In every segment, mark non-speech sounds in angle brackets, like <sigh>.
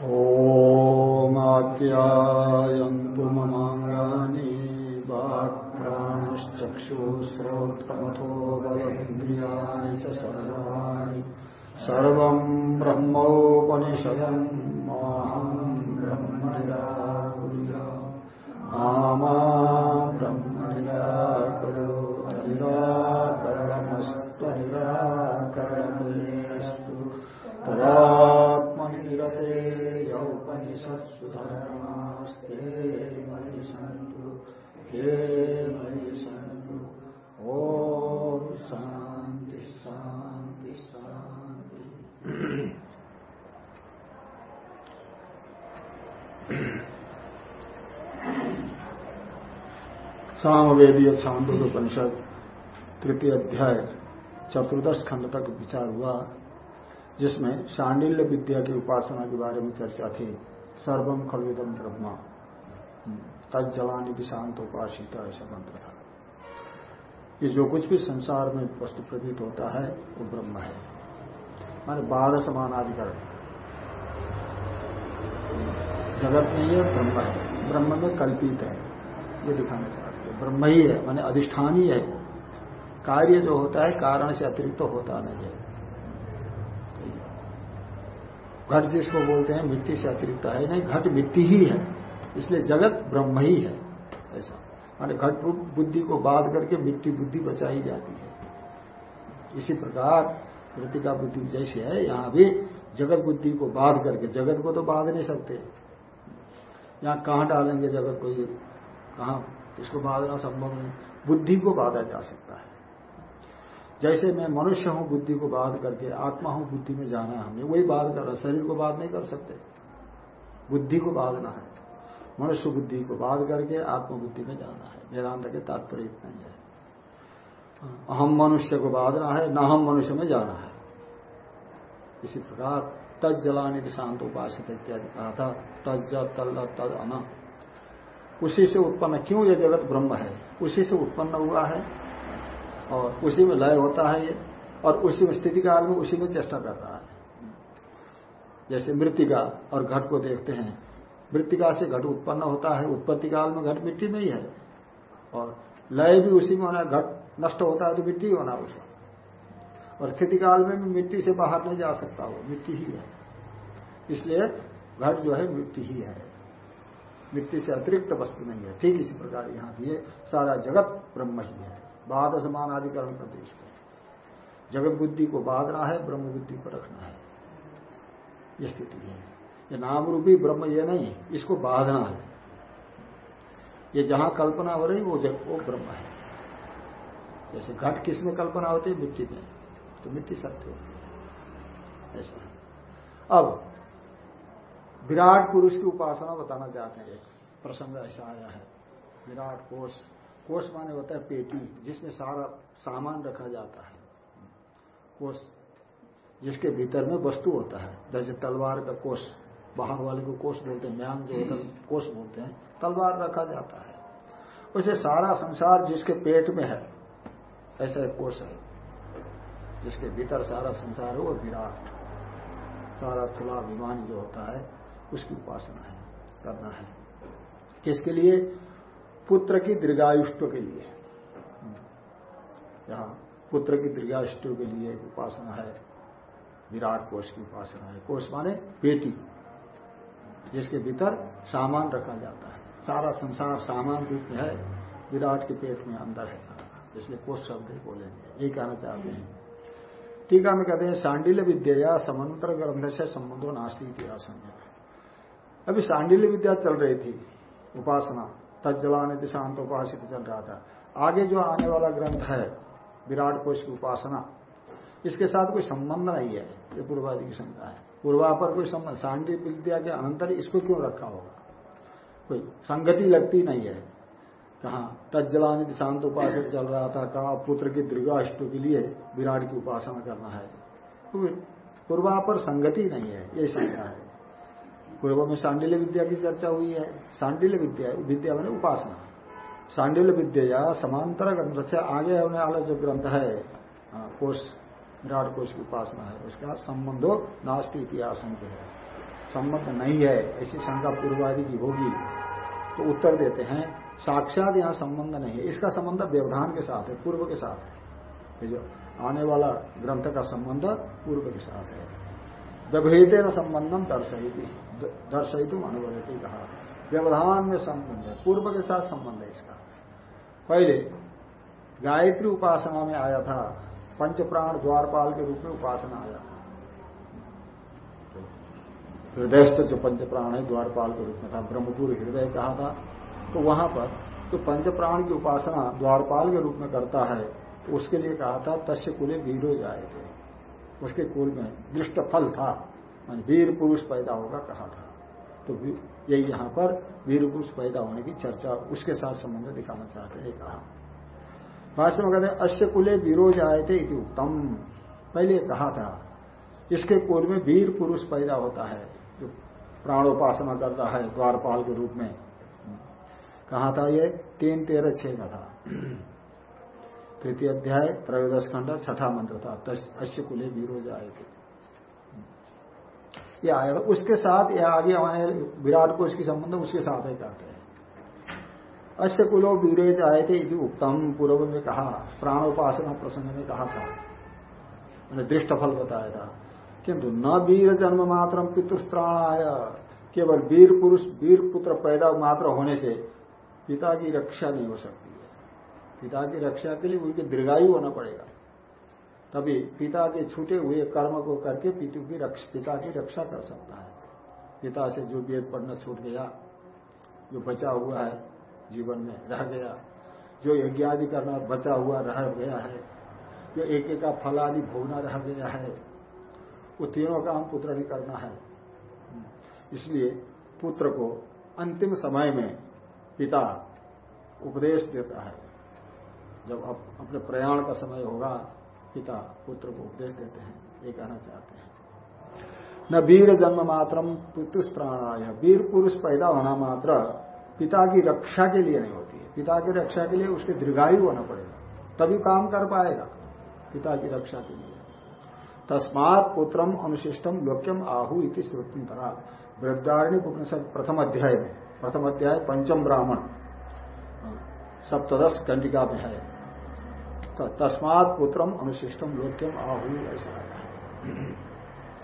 ओमाप्यायन्तु ममाङ्गानि वाक्प्राणश्चक्षुश्रोत्रमथो बलेन्द्रियाणि च ब्रह्म सामवेदीय छांदोपनिषद तृतीय अध्याय, चतुर्दश खंड तक विचार हुआ, जिसमें शांडिल्य विद्या की उपासना के बारे में चर्चा थी। सर्वम खलविदम ब्रह्मा। तज जलानी विशांत उपासित ऐसा मंत्र था। ये जो कुछ भी संसार में वस्तु प्रतीत होता है, वो ब्रह्म है। माने बाध समानाधिकरण जगत में ये ब्रह्म है। ब्रह्म में कल्पित है। ये दिखाना चाहते हैं ब्रह्म ही है माने अधिष्ठान ही। है कार्य जो होता है, कारण से अतिरिक्त तो होता नहीं है। घट जिसको बोलते हैं, मिट्टी से अतिरिक्त है। नहीं, घट मिट्टी ही है, इसलिए जगत ब्रह्म ही है ऐसा। माने घट बुद्धि को बाध करके मिट्टी बुद्धि बचाई जाती है। इसी प्रकार मृतिका बुद्धि जैसे है, यहाँ भी जगत बुद्धि को बाध करके, जगत को तो बाध नहीं सकते। यहाँ कहाँ डालेंगे जगत को ये? कहा इसको बाधना संभव नहीं। बुद्धि को बाधा जा सकता है। जैसे मैं मनुष्य हूँ, बुद्धि को बाध करके आत्मा हूँ, बुद्धि में जाना है हमने। वही बाध कर शरीर को बाध नहीं कर सकते। बुद्धि को बाधना है। मनुष्य बुद्धि को बाध करके आत्मबुद्धि में जाना है। वेदांत के तात्पर्य इतना ही है। अहम मनुष्य को बाधना है, न हम मनुष्य में जाना है। इसी प्रकार तज जलानी शांत उपासित इत्यादि कहा था। तज तल अना। उसी से उत्पन्न क्यों ये जगत ब्रह्म है? उसी से उत्पन्न हुआ है और उसी में लय होता है ये, और उसी में स्थिति काल में उसी में चेष्टा कर रहा है। जैसे मृतिका और घट को देखते हैं, मृतिका से घट उत्पन्न होता है, उत्पत्ति काल में घट मिट्टी में ही है, और लय भी उसी में होना, घट नष्ट होता है तो मिट्टी ही होना उसका और स्थिति काल में भी मिट्टी से बाहर नहीं जा सकता वो, मिट्टी ही है। इसलिए घट जो है मिट्टी ही है। मिट्टी से अतिरिक्त वस्तु नहीं है। ठीक इसी प्रकार यहाँ भी सारा जगत ब्रह्म ही है। बाद समान आधिकरण प्रदेश जगत बुद्धि को बाधना है, ब्रह्म बुद्धि को रखना है। ये स्थिति है। ये नाम रूपी ब्रह्म ये नहीं, इसको बाधना है। ये जहाँ कल्पना हो रही, वो वो ब्रह्म है। जैसे घट किसमें कल्पना होती है, मिट्टी में। तो मिट्टी सत्य होती है। ऐसा। अब विराट पुरुष की उपासना बताना चाहते हैं। एक प्रसंग ऐसा आया है। विराट कोष कोष माने होता है पेटी, जिसमें सारा सामान रखा जाता है। कोष, जिसके भीतर में वस्तु होता है। जैसे तलवार का कोष, बाहर वाले को कोष बोलते हैं, म्यान जो होता है, कोष बोलते हैं, तलवार रखा जाता है। वैसे सारा संसार जिसके पेट में है, ऐसा एक कोष है। जिसके भीतर सारा संसार है, वो विराट। सारा स्थूलाभिमान जो होता है उसकी उपासना है, करना है। किसके लिए? पुत्र की दीर्घायुष्ट के लिए। यहाँ पुत्र की दीर्घायुष्ट के लिए उपासना है, विराट कोष की उपासना है। कोष माने बेटी, जिसके भीतर सामान रखा जाता है। सारा संसार सामान रूप में है, विराट के पेट में अंदर है। इसलिए कोष शब्द बोलेंगे यही कहना चाहते हैं। टीका में कहते हैं सांडिल्य विद्या या समंत्र ग्रंथ से संबंधो नास्ती इतिहास अभी सांडिल्य विद्या चल रही थी, उपासना तजलाने दिशांत उपासित चल रहा था। आगे जो आने वाला ग्रंथ है, विराट कोष की उपासना, इसके साथ कोई संबंध नहीं है, ये पूर्वादि की शंका है। पूर्वा पर कोई संबंध सांडी विद्या के अनंतर इसको क्यों रखा होगा? कोई संगति लगती नहीं है। कहा? तजलानी दिशांत उपासित चल रहा था, कहा पुत्र की दीर्घाष्टु के लिए विराट की उपासना करना है। तो पूर्वा पर संगति नहीं है, ये शंका है। पूर्व में सांडिल्य विद्या की चर्चा हुई है। सांडिल्य विद्या विद्या मैंने उपासना। सांडिल्य विद्या समांतर ग्रंथ से आगे होने वाला जो ग्रंथ है कोष विराट कोष की उपासना है, उसका संबंधो नास्ती इतिहास है। संबंध नहीं है, ऐसी शंका पूर्वादि की होगी। तो उत्तर देते हैं, साक्षात यहाँ संबंध नहीं है। इसका संबंध व्यवधान के साथ है, पूर्व के साथ है। जो आने वाला ग्रंथ का संबंध पूर्व के साथ है। व्यवहित न संबंधम दर्शयती। दर्शयितुम अनुभवती कहा। व्यवधान में संबंध है। पूर्व के साथ संबंध है इसका। पहले, गायत्री उपासना में आया था। पंच प्राण द्वारपाल के रूप में उपासना आया हृदयस्थ जो पंच प्राण है, द्वारपाल के रूप में था। ब्रह्मपुर हृदय कहा था? तो वहाँ पर जो तो पंच प्राण की उपासना द्वारपाल के रूप में करता है तो उसके लिए कहा था, तस्य कुले वीरो जाए थे उसके कुल में दृष्ट फल था। वीर पुरुष पैदा होगा कहा था। तो यही यहाँ पर वीर पुरुष पैदा होने की चर्चा, उसके साथ संबंध दिखाना चाहते हैं कहा। भाष्य में कहते हैं अश्य कुले वीरोज आए थे उत्तम पहले कहा था, इसके कुल में वीर पुरुष पैदा होता है, जो प्राणोपासना करता है द्वारपाल के रूप में। कहा था ये तीन तेरह छह में था। <clears throat> तृतीय अध्याय, त्रयोदश खंड, छठा मंत्र था अश्य कुले आए थे ये आएगा उसके साथ ये आगे हमारे विराट को इसकी संबंध उसके साथ ही कहते हैं। अश्य कुलो वीरेज आए थे यदि उत्तम पूर्व में कहा, प्राणोपासना प्रसंग में कहा था। मैंने दृष्ट फल बताया था। किंतु न वीर जन्म मात्र पितृस्त्राणाय, केवल वीर पुरुष, वीर पुत्र पैदा मात्र होने से पिता की रक्षा नहीं हो सकती है। पिता की रक्षा के लिए उनके दीर्घायु होना पड़ेगा। तभी पिता के छूटे हुए कर्म को करके पितु की रक्ष, पिता की रक्षा कर सकता है। पिता से जो वेद पढ़ना छूट गया जो बचा हुआ है जीवन में रह गया जो यज्ञ आदि करना बचा हुआ रह गया है जो एक एक का फल आदि भोगना रह गया है वो तीनों काम पुत्र नहीं करना है। इसलिए पुत्र को अंतिम समय में पिता उपदेश देता है। जब अपने प्रयाण का समय होगा पिता पुत्र को उपदेश देते हैं, ये कहना चाहते हैं। न वीर जन्म मात्रम पितुस्त्राणाय वीर पुरुष पैदा होना मात्र पिता की रक्षा के लिए नहीं होती है। पिता की रक्षा के लिए उसके दीर्घायु होना पड़ेगा। तभी काम कर पाएगा पिता की रक्षा के लिए। तस्मात पुत्रम अनुशिष्टम लोक्यम आहु इति श्रुति तरह वृद्धारण्य उपनिषद प्रथम अध्याय में, प्रथम अध्याय, पंचम ब्राह्मण, सप्तदश कंडिका में। है तो तस्मात पुत्रम अनुशिष्टम लोक्यम आहु ऐसा आया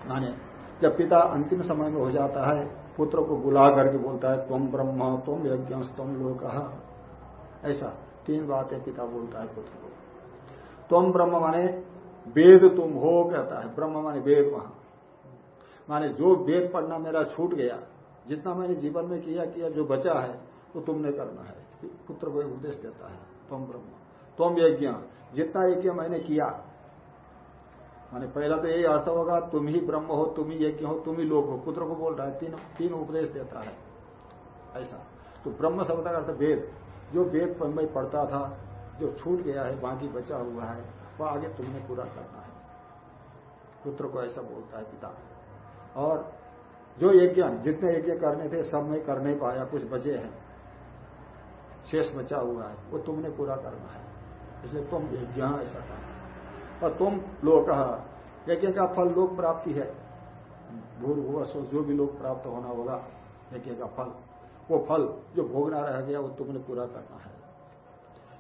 माने, जब पिता अंतिम समय में हो जाता है, पुत्र को बुला करके बोलता है तुम ब्रह्म तुम यज्ञ तुम लोक। ऐसा तीन बातें पिता बोलता है पुत्र को। तुम ब्रह्म माने वेद तुम हो, कहता है। ब्रह्म माने वेद वहाँ। माने जो वेद पढ़ना मेरा छूट गया, जितना मैंने जीवन में किया किया जो बचा है, वो तुमने करना है। पुत्र को उपदेश देता है तुम ब्रह्म तुम यज्ञ जितना यज्ञ मैंने किया। माने पहला तो यही अर्थ होगा, तुम ही ब्रह्म हो, तुम ही यज्ञ हो, तुम ही लोग हो। पुत्र को बोल रहा है, तीन तीन उपदेश देता है। ऐसा। तो ब्रह्म शब्द का अर्थ वेद। जो वेद मैं पढ़ता था, जो छूट गया है, बाकी बचा हुआ है, वह आगे तुमने पूरा करना है। पुत्र को ऐसा बोलता है पिता। और जो यज्ञ, जितने यज्ञ करने थे, सब में कर नहीं पाया, कुछ बचे हैं। शेष बचा हुआ है, वो तुमने पूरा करना है। इसलिए तुम यज्ञ ऐसा कहा। और तुम लोक यज्ञ का फल लोक प्राप्ति है। भूर्भुव जो भी लोग प्राप्त होना होगा, यज्ञ का फल। वो फल जो भोगना रह गया, वो तुमने पूरा करना है।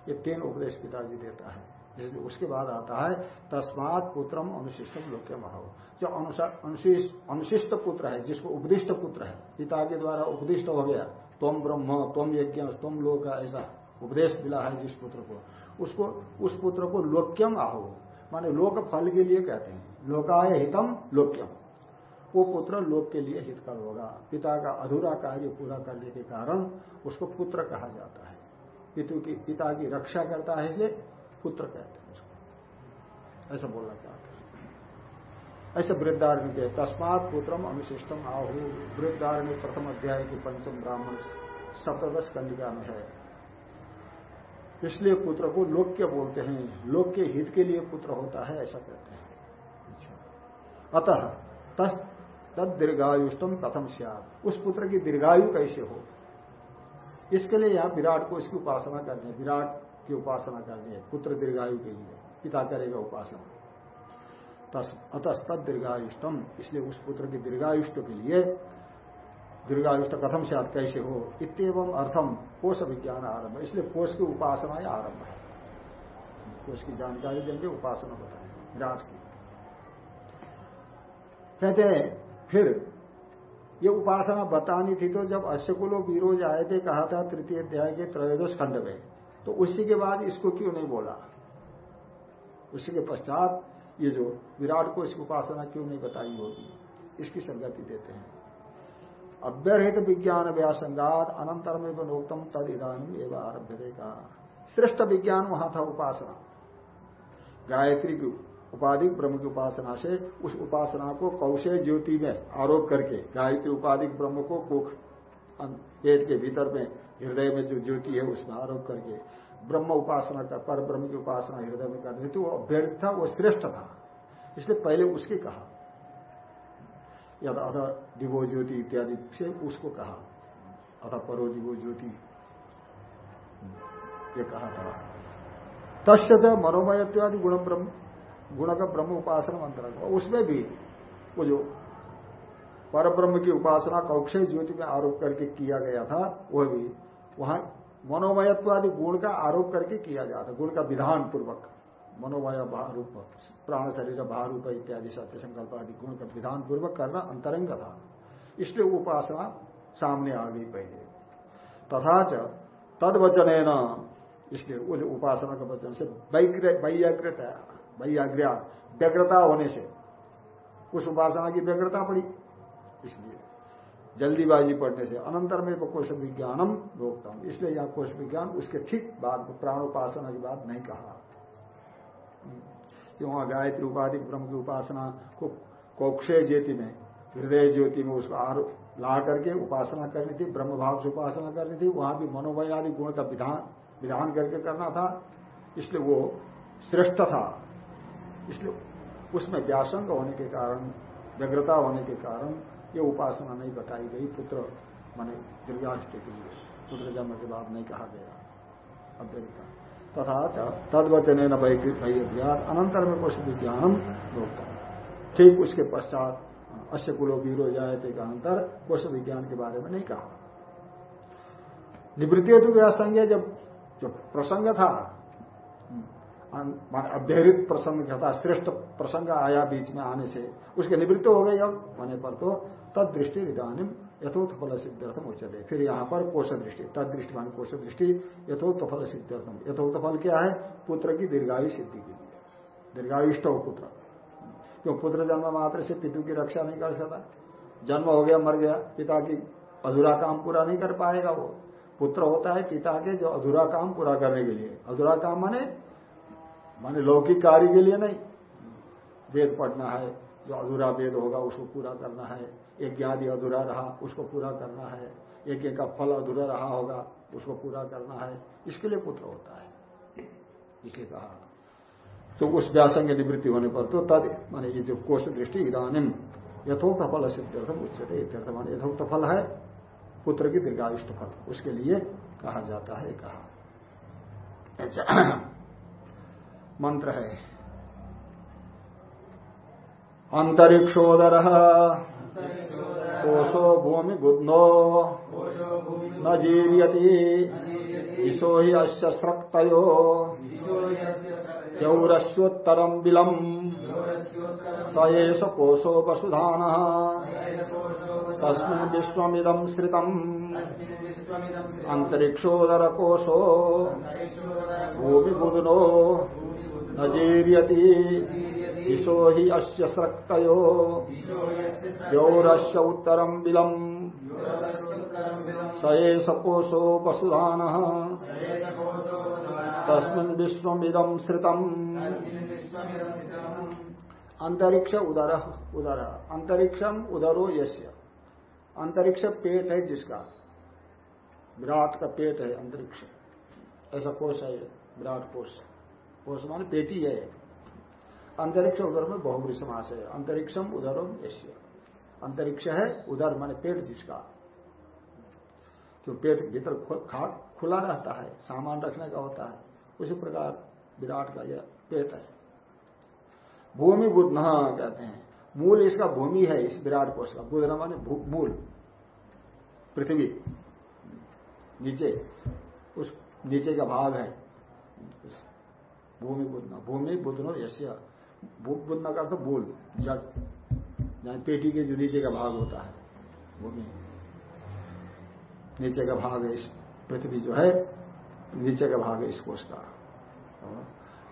ये तीन उपदेश पिताजी देता है। इसलिए उसके बाद आता है, तस्मात पुत्रम अनुशिष्टम लोक्य महो जो अनुशिष्ट पुत्र है, जिसको उपदिष्ट पुत्र है पिता के द्वारा उपदिष्ट हो गया, तुम ब्रह्म, तुम यज्ञ, तुम लोग ऐसा उपदेश मिला है जिस पुत्र को। उसको, उस पुत्र को लोक्यम आहो। माने लोक फल के लिए कहते हैं। लोकाय हितम लोक्यम। वो पुत्र लोक के लिए हितकर होगा। पिता का अधूरा कार्य पूरा करने के कारण उसको पुत्र कहा जाता है। पितु की, पिता की रक्षा करता है इसलिए पुत्र कहते हैं उसको। ऐसा बोलना चाहते हैं। ऐसे वृद्धारण्य के तस्मात पुत्रम अनुशिष्टम आहु। वृद्धारण्य प्रथम अध्याय की पंचम ब्राह्मण सप्तदश कंडिका में है। इसलिए पुत्र को लोक्य बोलते हैं। लोक के हित के लिए पुत्र होता है, ऐसा कहते हैं। अच्छा। अतः तद दीर्घायुष्टम कथम सियाद उस पुत्र की दीर्घायु कैसे हो? इसके लिए यहाँ विराट को इसकी उपासना करनी है। विराट की उपासना करनी है, पुत्र दीर्घायु के लिए। पिता करेगा उपासना। अतस्त दीर्घायुष्टम इसलिए उस पुत्र की दीर्घायुष्ट के लिए दीर्घायुष्ट कथम से आप कैसे हो? इतम अर्थम कोष विज्ञान आरंभ इसलिए कोष की उपासना ही आरंभ है। कोष की जानकारी देंगे, उपासना बताएँगे। विराट की। कहते हैं, फिर ये उपासना बतानी थी तो जब अश्वकुलो विरोज आए थे, कहा था तृतीय अध्याय के त्रयोदश खंड में तो उसी के बाद इसको क्यों नहीं बोला? उसी के पश्चात ये जो विराट को इसकी उपासना क्यों नहीं बताई होगी? इसकी संगति देते हैं। अव्यरहित विज्ञान व्यासंगात अनंतर में बनोक्तम तद इधानी एवं आरभ्य देगा श्रेष्ठ विज्ञान वहाँ था उपासना। गायत्री की उपाधिक ब्रह्म की उपासना से उस उपासना को कौशे ज्योति में आरोप करके गायत्री उपाधिक ब्रह्म को कुख पेट के भीतर में, हृदय में जो ज्योति है उसमें आरोप करके ब्रह्म उपासना का, पर ब्रह्म की उपासना हृदय में करनी थी वो अभ्यर्थ था, वो श्रेष्ठ था। इसलिए पहले उसकी कहा। यद अथ दिवो ज्योति इत्यादि से उसको कहा। अथ परो दिवो ज्योति। ये कहा था। तस्य मनोमयत्वादि गुण ब्रह्म गुण का ब्रह्म उपासना मंत्र उसमें भी वो जो पर ब्रह्म की उपासना कौक्षय ज्योति में आरोप करके किया गया था वह भी वहाँ मनोमयत्वादि गुण का आरोप करके किया जाता गुण का विधान पूर्वक मनोमय भारूप प्राण शरीर भारूप इत्यादि सत्य संकल्प आदि गुण का विधान पूर्वक करना अंतरंग था। इसलिए उपासना सामने आ गई पहले। तथा तद वचन इसलिए उस उपासना के वचन से वैयाग्रता, वैयाग्र्या, व्यग्रता होने से उस उपासना की व्यग्रता पड़ी। इसलिए जल्दीबाजी पड़ने से अनंतर में कोश विज्ञानम रोकता हूँ इसलिए यहाँ कोश विज्ञान उसके ठीक बाद प्राणोपासना की बात नहीं कहा। कि वहाँ गायत्री उपाधि ब्रह्म की उपासना को कोक्षय ज्योति में, हृदय ज्योति में उसको आरोप ला करके उपासना करनी थी ब्रह्म भाव से उपासना करनी थी, वहाँ भी मनोभय आदि गुण का विधान विधान करके करना था, इसलिए वो श्रेष्ठ था। इसलिए उसमें व्यासंग होने के कारण, व्यग्रता होने के कारण ये उपासना नहीं बताई गई पुत्र, माने दीर्घाष्ट के लिए। पुत्र जन्म के बाद नहीं कहा गया। अव्यता तथा तदवचन न अनंतर में कुछ विज्ञानम रोकता ठीक उसके पश्चात अश्य कुलो वीरो जाए थे अंतर कोश विज्ञान के बारे में नहीं कहा। निवृत्ति तो व्यासंग जब जो प्रसंग था अभ्यरित प्रसंग था, श्रेष्ठ प्रसंग आया बीच में आने से, उसके निवृत्त हो गए अब होने पर तो तद दृष्टि इधानी यथोत्थ फल सिद्धार्थम उच्चते फिर यहाँ पर कोष दृष्टि तद दृष्टि मान कोश दृष्टि यथोत्थ फल सिद्धार्थम यथोत्थ फल क्या है? पुत्र की दीर्घायु सिद्धि के लिए। दीर्घायुष्ट हो पुत्र। क्यों? पुत्र जन्म मात्र से पितु की रक्षा नहीं कर सकता। जन्म हो गया, मर गया, पिता की अधूरा काम पूरा नहीं कर पाएगा वो। पुत्र होता है पिता के जो अधूरा काम पूरा करने के लिए। अधूरा काम माने माने लौकिक कार्य के लिए नहीं। वेद पढ़ना है जो अधूरा वेद होगा उसको पूरा करना है। एक ज्ञादि अधूरा रहा, उसको पूरा करना है। एक एक का फल अधूरा रहा होगा, उसको पूरा करना है। इसके लिए पुत्र होता है। इसलिए कहा। तो उस व्यासंग निवृत्ति होने पर तो तद, माने ये जो कोष दृष्टि इधानिम यथोक्त फल सिद्ध्यर्थम उच्चते इत्यर्थ मान यथोक्त फल है, पुत्र की दीर्घायुष्ट फल। उसके लिए कहा जाता है, कहा। अच्छा मंत्र है। अंतरिक्षोदर। कोशो भूमि गुद्नो न जीर्यति ईशो ही अश्य स्रक्तयो। यौरस्योत्तरम बिलम। स एष कोशो वसुधान तस्मिन् विश्वमिदं श्रितम् अंतरिक्षोदर कोशो भूमि बुधनो न जीर्यति ईशो हि अस्य स्रक्तयो यौरस्य उत्तरम् बिलम्। स एष कोशो वसुधानः तस्मिन् विश्वमिदम् श्रितम् अंतरिक्ष उदर उदर। अंतरिक्षम उदरो यश्य अंतरिक्ष पेट है जिसका। विराट का पेट है अंतरिक्ष ऐसा कोष है, विराट कोष। कोष माने पेटी है। अंतरिक्ष उदर में बहुबरी समास है अंतरिक्षम उदरम यश्य। अंतरिक्ष है, उदर माने पेट जिसका। जो पेट भीतर खुला रहता है, सामान रखने का होता है, उसी प्रकार विराट का यह पेट है। भूमि बुद्ध कहते हैं। मूल इसका भूमि है, इस विराट कोष का। बुद्ध माने मूल। पृथ्वी। नीचे। उस नीचे का भाग है। भूमि बुद्धना भूमि बुद्धनो यश्य। बुद्धना का अर्थ मूल जड़ पेटी के जो नीचे का भाग होता है भूमि नीचे का भाग है इस पृथ्वी जो है, नीचे का भाग है इस कोष का।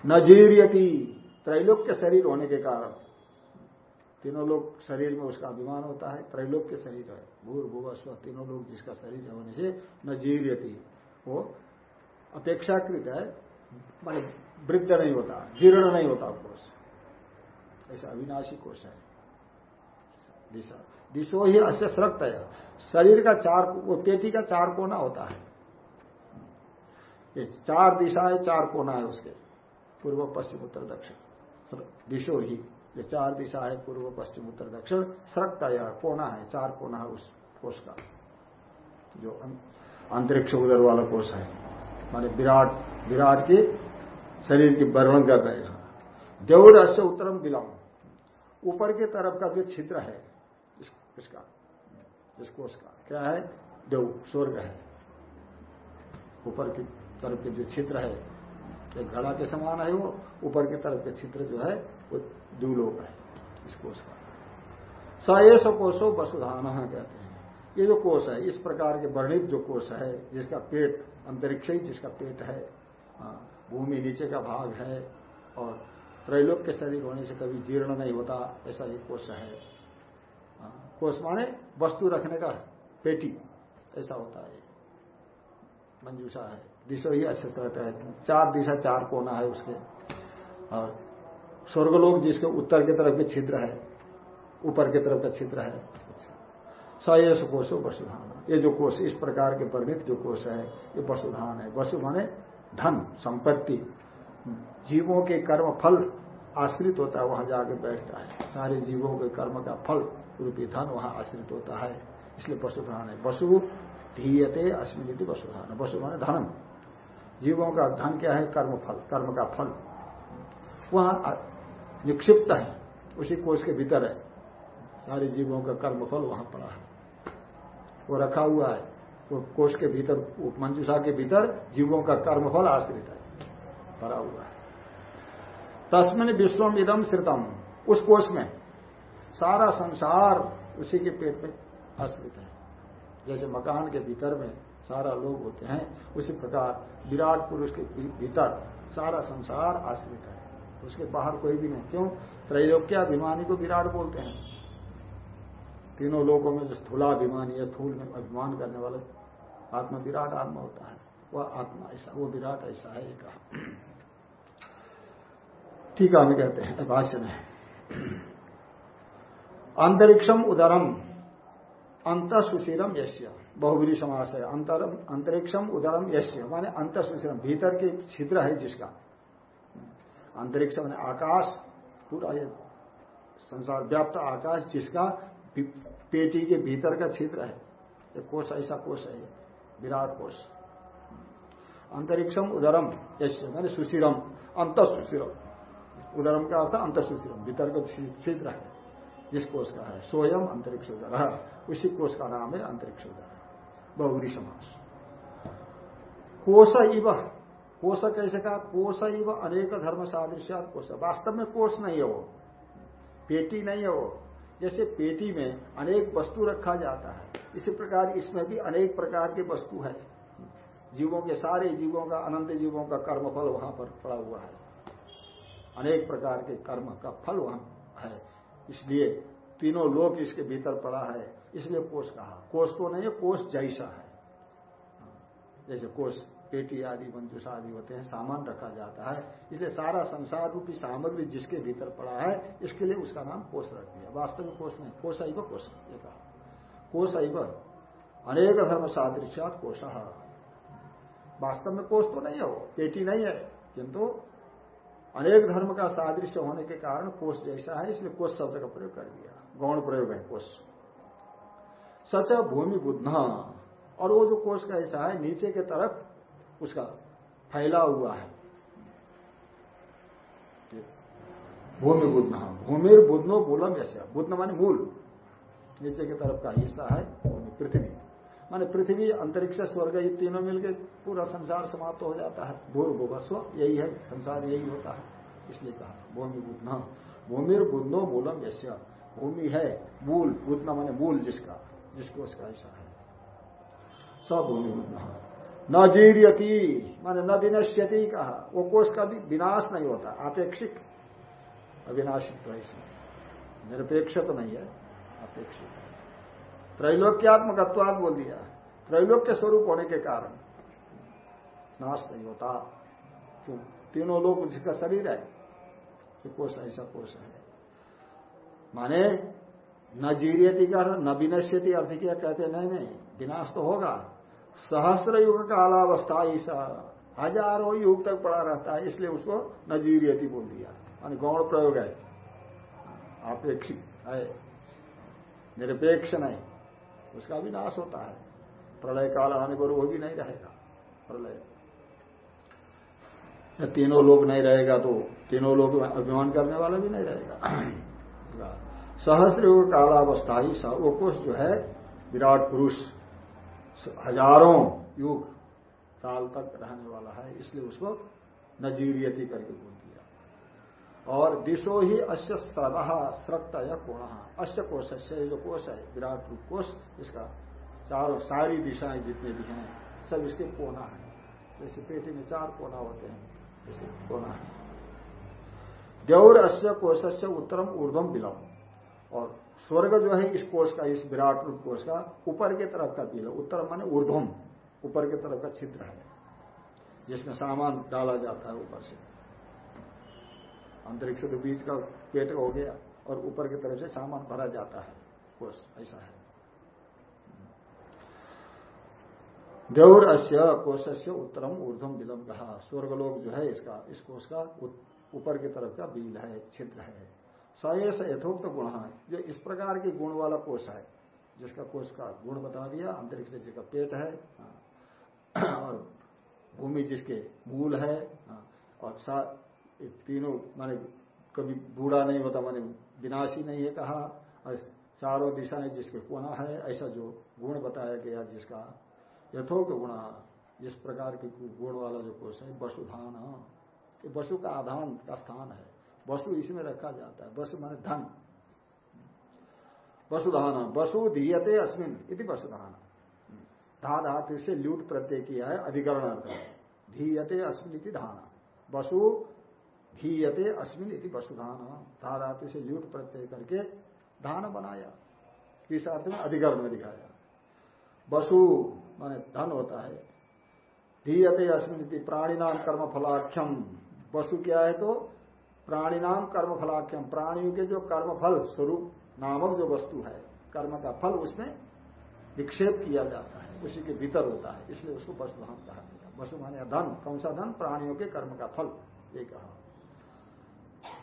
नजीरियती त्रैलोक के शरीर होने के कारण। तीनों लोग शरीर में उसका अभिमान होता है, त्रैलोक के शरीर है। भूर भूव स्व तीनों लोग जिसका शरीर होने से न वो अपेक्षाकृत है, मान वृद्ध नहीं होता, जीर्ण नहीं होता कोष ऐसा अविनाशी कोष है। दिशा, दिशो ही अश्य सृक्त है। शरीर का चार, वो पेटी का चार कोना होता है। ये चार दिशाएँ, चार कोना है उसके। पूर्व, पश्चिम, उत्तर, दक्षिण। दिशो ही। ये चार दिशा है पूर्व, पश्चिम, उत्तर, दक्षिण। सड़कता या कोना है। चार कोना है उस कोष का। जो अंतरिक्ष उदर वाला कोष है। माने विराट विराट के शरीर की वर्णन कर रहे हैं। देवड़ अश्य उत्तरम बिलम। ऊपर की तरफ़ का जो छिद्र है इसका इस कोष का क्या है? देव स्वर्ग है। ऊपर की तरफ़ के जो छिद्र है एक घड़ा के समान है वो ऊपर की तरफ़ के छिद्र जो है वो द्यूलोक है इस कोष का। स कोषो वसुधान कहते हैं। ये जो कोष है इस प्रकार के वर्णित जो कोष है जिसका पेट अंतरिक्ष ही जिसका पेट है हाँ, भूमि नीचे का भाग है और त्रैलोक के शरीर होने से कभी जीर्ण नहीं होता ऐसा एक कोष है। हाँ, कोष माने वस्तु रखने का पेटी ऐसा होता है। मंजूषा है। दिशा ही अच्छे रहता है। चार दिशा चार कोना है उसके। और स्वर्गलोक जिसके उत्तर की तरफ़ के छिद्र है ऊपर की तरफ़ का छिद्र है। सयस कोशो वसुधान। ये जो कोष इस प्रकार के परिणित जो कोष है ये वसुधान है। वसु माने धन संपत्ति। जीवों के कर्म फल आश्रित होता है, वहाँ जाके बैठता है। सारे जीवों के कर्म का फल रूपी धन वहाँ आश्रित होता है। इसलिए वसुधान है। वसु धीयते अस्मित वसुधान। वसु माने धन जीवों का धन क्या है? कर्म फल, कर्म का फल। वहाँ निक्षिप्त है। उसी कोष के भीतर है। सारे जीवों का कर्मफल वहाँ पड़ा है। वो रखा हुआ है। वो कोष के भीतर, मंजूषा के भीतर जीवों का कर्मफल आश्रित है। पड़ा हुआ है। तस्मिन विश्वम इदम श्रितम उस कोष में सारा संसार उसी के पेट में आश्रित है। जैसे मकान के भीतर में सारा लोग होते हैं, उसी प्रकार विराट पुरुष के भीतर सारा संसार आश्रित है। उसके बाहर कोई भी नहीं। क्यों? त्रैलोक्य अभिमानी को विराट बोलते हैं। तीनों लोगों में जो स्थूलाभिमानी है स्थूल में अभिमान करने वाला आत्मा विराट आत्मा होता है। वह आत्मा ऐसा वो विराट ऐसा है, एक ठीक है, हमें कहते हैं। भाष्य में। अंतरिक्षम उदरम। अंत सुशीरम यश्य बहुबरी समास है। अंतरम, अंतरिक्षम उदरम यश्य माने अंत सुशीरम भीतर के छिद्र है जिसका। अंतरिक्ष मैंने आकाश, पूरा ये संसार, व्याप्त आकाश जिसका पेटी के भीतर का छिद्र है। ये कोष ऐसा कोष है विराट कोष। अंतरिक्षम उदरम यश्य मैंने सुशिरम। अंत सुशिरम उदरम का अर्थ अंत सुशिरम भीतर का छिद्र है जिस कोष का है स्वयं अंतरिक्ष उदर। उसी कोष का नाम है अंतरिक्ष उदर। बहुरी समास। कोष इव। कोष कैसे कहा? कोष इव अनेक धर्म सादृश्यात कोष। वास्तव में कोष नहीं है वो। पेटी नहीं है वो। जैसे पेटी में अनेक वस्तु रखा जाता है, इसी प्रकार इसमें भी अनेक प्रकार की वस्तु है। जीवों के सारे जीवों का, अनंत जीवों का कर्मफल वहाँ पर पड़ा हुआ है। अनेक प्रकार के कर्म का फल वहाँ है। इसलिए तीनों लोग इसके भीतर पड़ा है, इसलिए कोष कहा। कोष तो नहीं है कोष जैसा है। जैसे कोष पेटी आदि, मंजूषा आदि होते हैं, सामान रखा जाता है। इसलिए सारा संसार रूपी सामग्री जिसके भीतर पड़ा है, इसके लिए उसका नाम कोष रख दिया। वास्तव में कोष नहीं, कोष आइब कोष, ये कहा। कोष आइब अनेक धर्म सादृश्यात कोष। वास्तव में कोष तो नहीं है वो पेटी नहीं है, किंतु अनेक धर्म का सादृश्य होने के कारण कोष जैसा है, इसलिए कोष शब्द का प्रयोग कर दिया। गौण प्रयोग है कोष। सच भूमि बुद्ध। और वो जो कोष का ऐसा है, नीचे के तरफ़ उसका फैला हुआ है। भूमि बुद्ध। भूमिर बुद्धनो मूलम ऐसा बुद्ध माने मूल। नीचे की तरफ़ का हिस्सा है भूमि पृथ्वी। माने पृथ्वी, अंतरिक्ष, स्वर्ग, ये तीनों मिलकर पूरा संसार समाप्त हो जाता है। भूर्भुवस्व यही है, संसार यही होता है, इसलिए कहा भूमि बुद्ध भूमिर बुद्धनो मूलम यश्य भूमि है, मूल, बुद्ध माने मूल जिसका, जिसको उसका ऐसा है। सब भूमि बुद्ध न। जीर्यति, माने न विनश्यति कहा। वो कोष का भी विनाश नहीं होता अपेक्षिक अविनाशिक तो ऐसा। निरपेक्ष तो नहीं है अपेक्षित त्रैलोक्यात्मकत्वाद बोल दिया। त्रैलोक्य स्वरूप होने के कारण। नाश नहीं होता। क्यों? तीनों लोग उसका शरीर है कि कोष ऐसा कोष है। माने, न जीरियति का न विनश्यति अर्थ किया, कहते नहीं नहीं, विनाश तो होगा। सहस्र युग कालावस्था ऐसा हज़ारों युग तक पड़ा रहता है, इसलिए उसको न जीरियति बोल दिया। मान गौण प्रयोग है। अपेक्षित है निरपेक्ष नहीं। उसका भी नाश होता है। प्रलय काल आने पर वो भी नहीं रहेगा। प्रलय। तीनों लोग नहीं रहेगा तो तीनों लोग अभिमान करने वाला भी नहीं रहेगा। <clears throat> सहस्र युग कालावस्था ही वो कोष जो है, विराट पुरुष हज़ारों युग काल तक रहने वाला है, इसलिए उसको नजीरियति करके बोल और दिशो ही अश्य स्रव स्रक्त या कोण। अश्य कोश जो कोष है, विराट रूप कोष इसका चारों, सारी दिशाएँ जितने भी हैं, सब इसके कोना है। जैसे पेटी में चार कोना होते हैं, जैसे कोना है। देवर अश्य कोश से उत्तरम ऊर्धम विलम और स्वर्ग जो है इस कोष का, इस विराट रूप कोष का, ऊपर के तरफ़ का बिल उत्तर माने ऊर्धम ऊपर के तरफ़ का छिद्र है, जिसमें सामान डाला जाता है ऊपर से। अंतरिक्ष तो बीच का पेट हो गया और ऊपर की तरफ़ से सामान भरा जाता है। कोष ऐसा है। देवर अश्य कोश उत्तरम ऊर्धम विलम कहा स्वर्गलोक जो है इसका, इस कोष का ऊपर की तरफ़ का बील है, छिद्र है। सयस यथोक्त गुण है। जो इस प्रकार के गुण वाला कोष है, जिसका कोष का गुण बता दिया। अंतरिक्ष जिसका पेट है हाँ। और भूमि जिसके मूल है हाँ। और तीनों, माने कभी बूढ़ा नहीं होता, माने विनाशी नहीं है कहा, और चारों दिशाएँ जिसके कोना है, ऐसा जो गुण बताया गया, जिसका यथोक्त गुण जिस प्रकार के गुण वाला जो कोष है, वसुधान ये वसु का आधान का स्थान है। वसु इसमें रखा जाता है। वसु माने धन। वसुधान, वसु धीयते अस्मिन इति वसुधान। धा धातु से ल्यूट प्रत्यय किया है, अधिकरण अर्थ धीयते अस्मिन इति धान। वसु धीयते अस्मिन इति वसुधान धा से ल्यूट प्रत्यय करके धान बनाया। किस अर्थ में अधिकरण में दिखाया। वसु, माने धन होता है। धीयते अस्मिन प्राणी नाम कर्म फलाख्यम वसु क्या है तो? प्राणी नाम कर्म फलाख्यम प्राणियों के जो कर्म फल स्वरूप, नामक जो वस्तु है, कर्म का फल उसमें विक्षेप किया जाता है। उसी के भीतर होता है। इसलिए उसको वसुधान कहा गया। वसु माने धन। कौन सा धन? प्राणियों के कर्म का फल। ये कहा।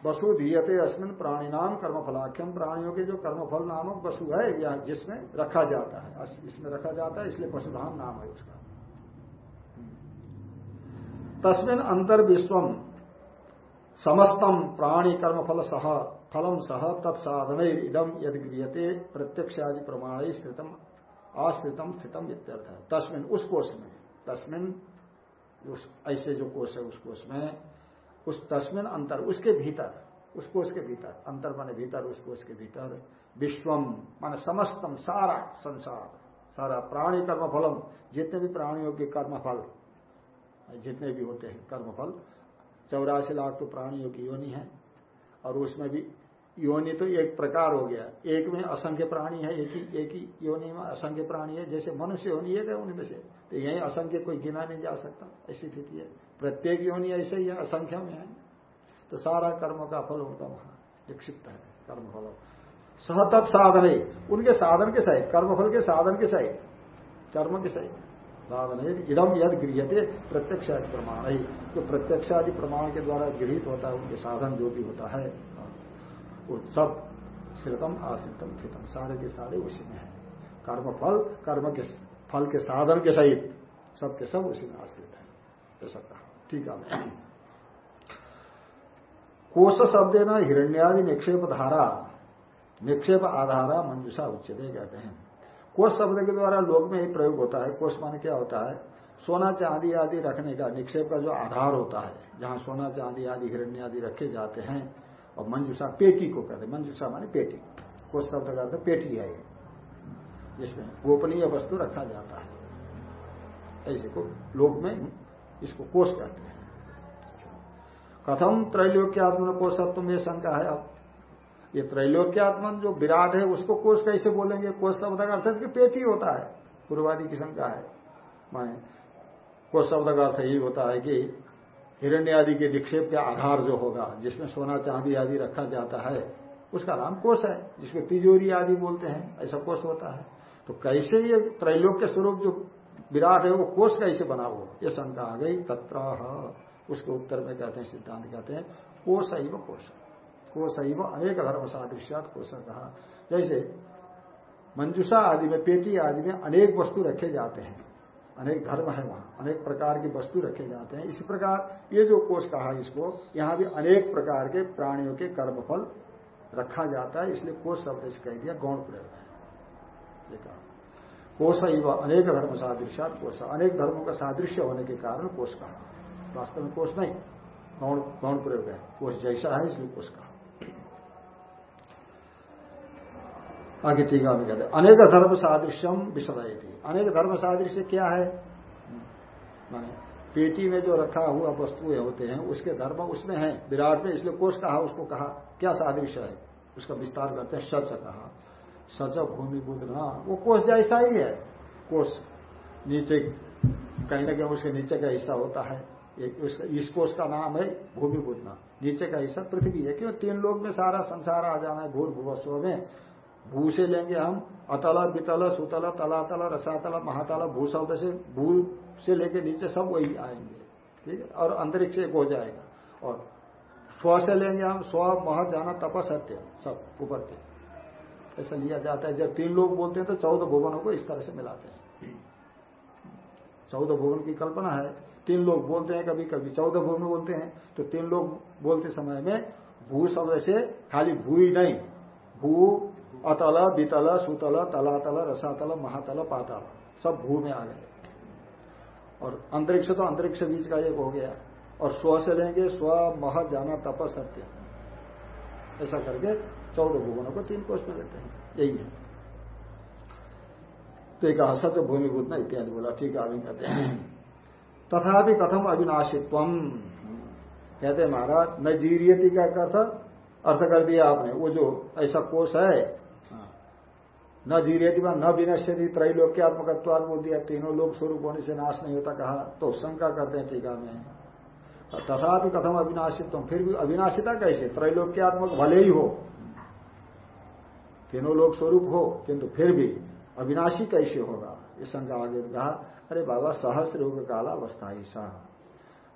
वसु धीयते अस्मिन प्राणी नाम कर्म फलाख्यम प्राणियों के जो कर्मफल नामक वसु है, या जिसमें रखा जाता है इसमें रखा जाता है, इसलिए पशुधान नाम है उसका। तस्मिन अंतर विश्वम समस्तम प्राणी कर्मफल सह फलम सह तत्साधन इदम यदि गृहते प्रत्यक्षादि प्रमाण स्थितम, आश्रितम, स्थितम इत्यर्थ। है तस्मिन उस कोष में, तस्मिन ऐसे जो कोष है, उस कोष में उस तस्मिन अंतर, उसके भीतर उस कोष के भीतर, अंतर माने भीतर उस कोष के भीतर, विश्वम माने समस्तम, सारा संसार, सारा प्राणी कर्मफलम, जितने भी प्राणियों के कर्मफल, जितने भी होते हैं कर्मफल, चौरासी लाख तो प्राणियों की योनि है, और उसमें भी योनि तो एक प्रकार हो गया। एक में असंख्य प्राणी है, एक ही एक ही योनि में असंख्य प्राणी है, जैसे मनुष्य योनि है उनमें से तो यही असंख्य कोई गिना नहीं जा सकता, ऐसी स्थिति है। प्रत्येक योनि ऐसे ही है, असंख्य में है। तो सारा कर्म का फल उनका वहाँ विक्षिप्त है कर्म फल साधन है। उनके साधन के सहित, कर्मफल के साधन के सहित, कर्म के सहित। साधन है इदम यद गृहते प्रत्यक्षादि प्रमाण है। जो प्रत्यक्षादि प्रमाण के द्वारा गृहित होता है उनके साधन जो भी होता है। वो सब श्रितम, आश्रितम, स्थितम, सारे के सारे उसी में है। कर्म फल, कर्म के, फल के साधन के सहित सबके सब उसी में आश्रित है। ऐसा कहा। ठीक है। कोष शब्द ना, हिरण्यादि निक्षेप धारा, निक्षेप आधारा मंजुषा उच्चते कहते हैं। कोष शब्द के द्वारा लोक में ही प्रयोग होता है। कोष माने क्या होता है? सोना चांदी आदि रखने का, निक्षेप का जो आधार होता है, जहाँ सोना चांदी आदि हिरण्य आदि रखे जाते हैं, और मंजूषा पेटी को कहते हैं। मंजूषा माने पेटी। कोष शब्द का अर्थ पेटी है जिसमें गोपनीय वस्तु रखा जाता है। ऐसे को लोक में इसको कोष कहते हैं। कथम त्रैलोक्यात्म कोषत्व में शंका है अब। ये त्रैलोक्यात्मन जो विराट है, उसको कोष कैसे बोलेंगे? कोष शब्द का अर्थ है पेटी होता है। पूर्वादि की शंका है। माने कोष शब्द का अर्थ यही होता है कि हिरण्य आदि के विक्षेप के आधार जो होगा, जिसमें सोना, चांदी आदि रखा जाता है, उसका नाम कोष है, जिसको तिजोरी आदि बोलते हैं, ऐसा कोष होता है। तो कैसे ये त्रैलोक के स्वरूप जो विराट है, वो कोष कैसे बना वो ये शंका आ गई तत्र उसके उत्तर में कहते हैं, सिद्धांत कहते हैं, कोष ही कोष। कोष अनेक धर्म सादृश्यात कोष कहा जैसे मंजुषा आदि में, पेटी आदि में अनेक वस्तु रखे जाते हैं। अनेक धर्म है वहाँ, अनेक प्रकार की वस्तु रखे जाते हैं। इसी प्रकार ये जो कोष कहा इसको, यहाँ भी अनेक प्रकार के प्राणियों के कर्मफल रखा जाता है, इसलिए कोष शब्द कह दिया गौण प्रयोग है। ये कहा। कोष अनेक धर्म सादृश्यात कोष अनेक धर्मों का सादृश्य होने के कारण कोष कहा। वास्तव में कोष नहीं गौण गौण प्रयोग है? कोष जैसा है, इसलिए कोष कहा। आगे टीका में कहते अनेक धर्म सादृश्यम विषय थी अनेक धर्म सादृश्य क्या है? माने पेटी में जो रखा हुआ वस्तुएँ होते हैं, उसके धर्म उसमें है, विराट में, इसलिए कोष कहा, उसको कहा, क्या सादृश्य है? उसका विस्तार करते हैं सच कहा। सच भूमि बुद्धना वो कोष जैसा ही है। कोष नीचे, कहीं ना कहीं उसके नीचे का हिस्सा होता है। एक इस कोष का नाम है भूमि बुद्धना नीचे का हिस्सा पृथ्वी है। क्यों? तीन लोग में सारा संसार आ जाना है भूल भूवस्व में। भू से लेंगे हम अतल, बितल, सुतल तलातल रसातल, महातल भू शब्द से, भू से लेके नीचे सब वही आएँगे। ठीक है? और अंतरिक्ष एक हो जाएगा। और स्व से लेंगे हम, स्व, मह, जाना, तप, सत्य, सब, ऊपर के ऐसा लिया जाता है। जब तीन लोग बोलते हैं तो चौदह भुवनों को इस तरह से मिलाते हैं। चौदह भुवन की कल्पना है। तीन लोग बोलते हैं कभी कभी चौदह भुवन बोलते हैं। तो तीन लोग बोलते समय में भू शब्द से खाली भू ही नहीं। भू, अतल बितल सुतल तलातल रसातल, महातल, पातल, सब भू में आ गए। और अंतरिक्ष तो अंतरिक्ष बीच का एक हो गया। और स्व से लेंगे स्व, मह, जाना, तप, सत्य। ऐसा करके चौदह भुवनों को तीन कोष में देते हैं। यही है। तो एक सच भूमिभूत न इत्यादि बोला, ठीक है कहते हैं। तथापि कथम अविनाशित्व कहते महाराज, न जीरियति का अर्थ अर्थ कर दिया आपने, वो जो ऐसा कोष है। न जीरेति न विनश्यति त्रैलोक्यात्मकत्वाद बोल दिया, तीनों लोग स्वरूप होने से नाश नहीं होता कहा। तो शंका करते हैं टीका में। तथापि कथम अविनाशित्व फिर भी अविनाशिता कैसे? त्रैलोक्यात्मक, भले ही हो। तीनों लोग स्वरूप हो, किंतु फिर भी अविनाशी कैसे होगा? इस शंका आगे कहा, अरे बाबा, सहस्र युग काला अवस्था ही सह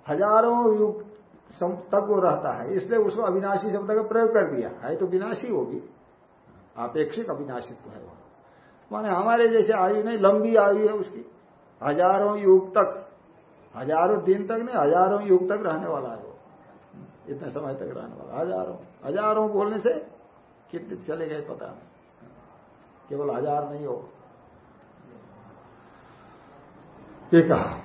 हज़ारों युग तक वो रहता है, इसलिए उसको अविनाशी शब्द का प्रयोग कर दिया। है तो विनाशी होगी। अपेक्षित अविनाशित्व है वो। माने हमारे जैसे आयु नहीं, लंबी आयु है उसकी। हज़ारों युग तक, हज़ारों दिन तक नहीं, हज़ारों युग तक रहने वाला है वो। इतने समय तक रहने वाला। हज़ारों हज़ारों बोलने से कितने चले गए, पता नहीं। केवल हज़ार नहीं हो। ये कहा।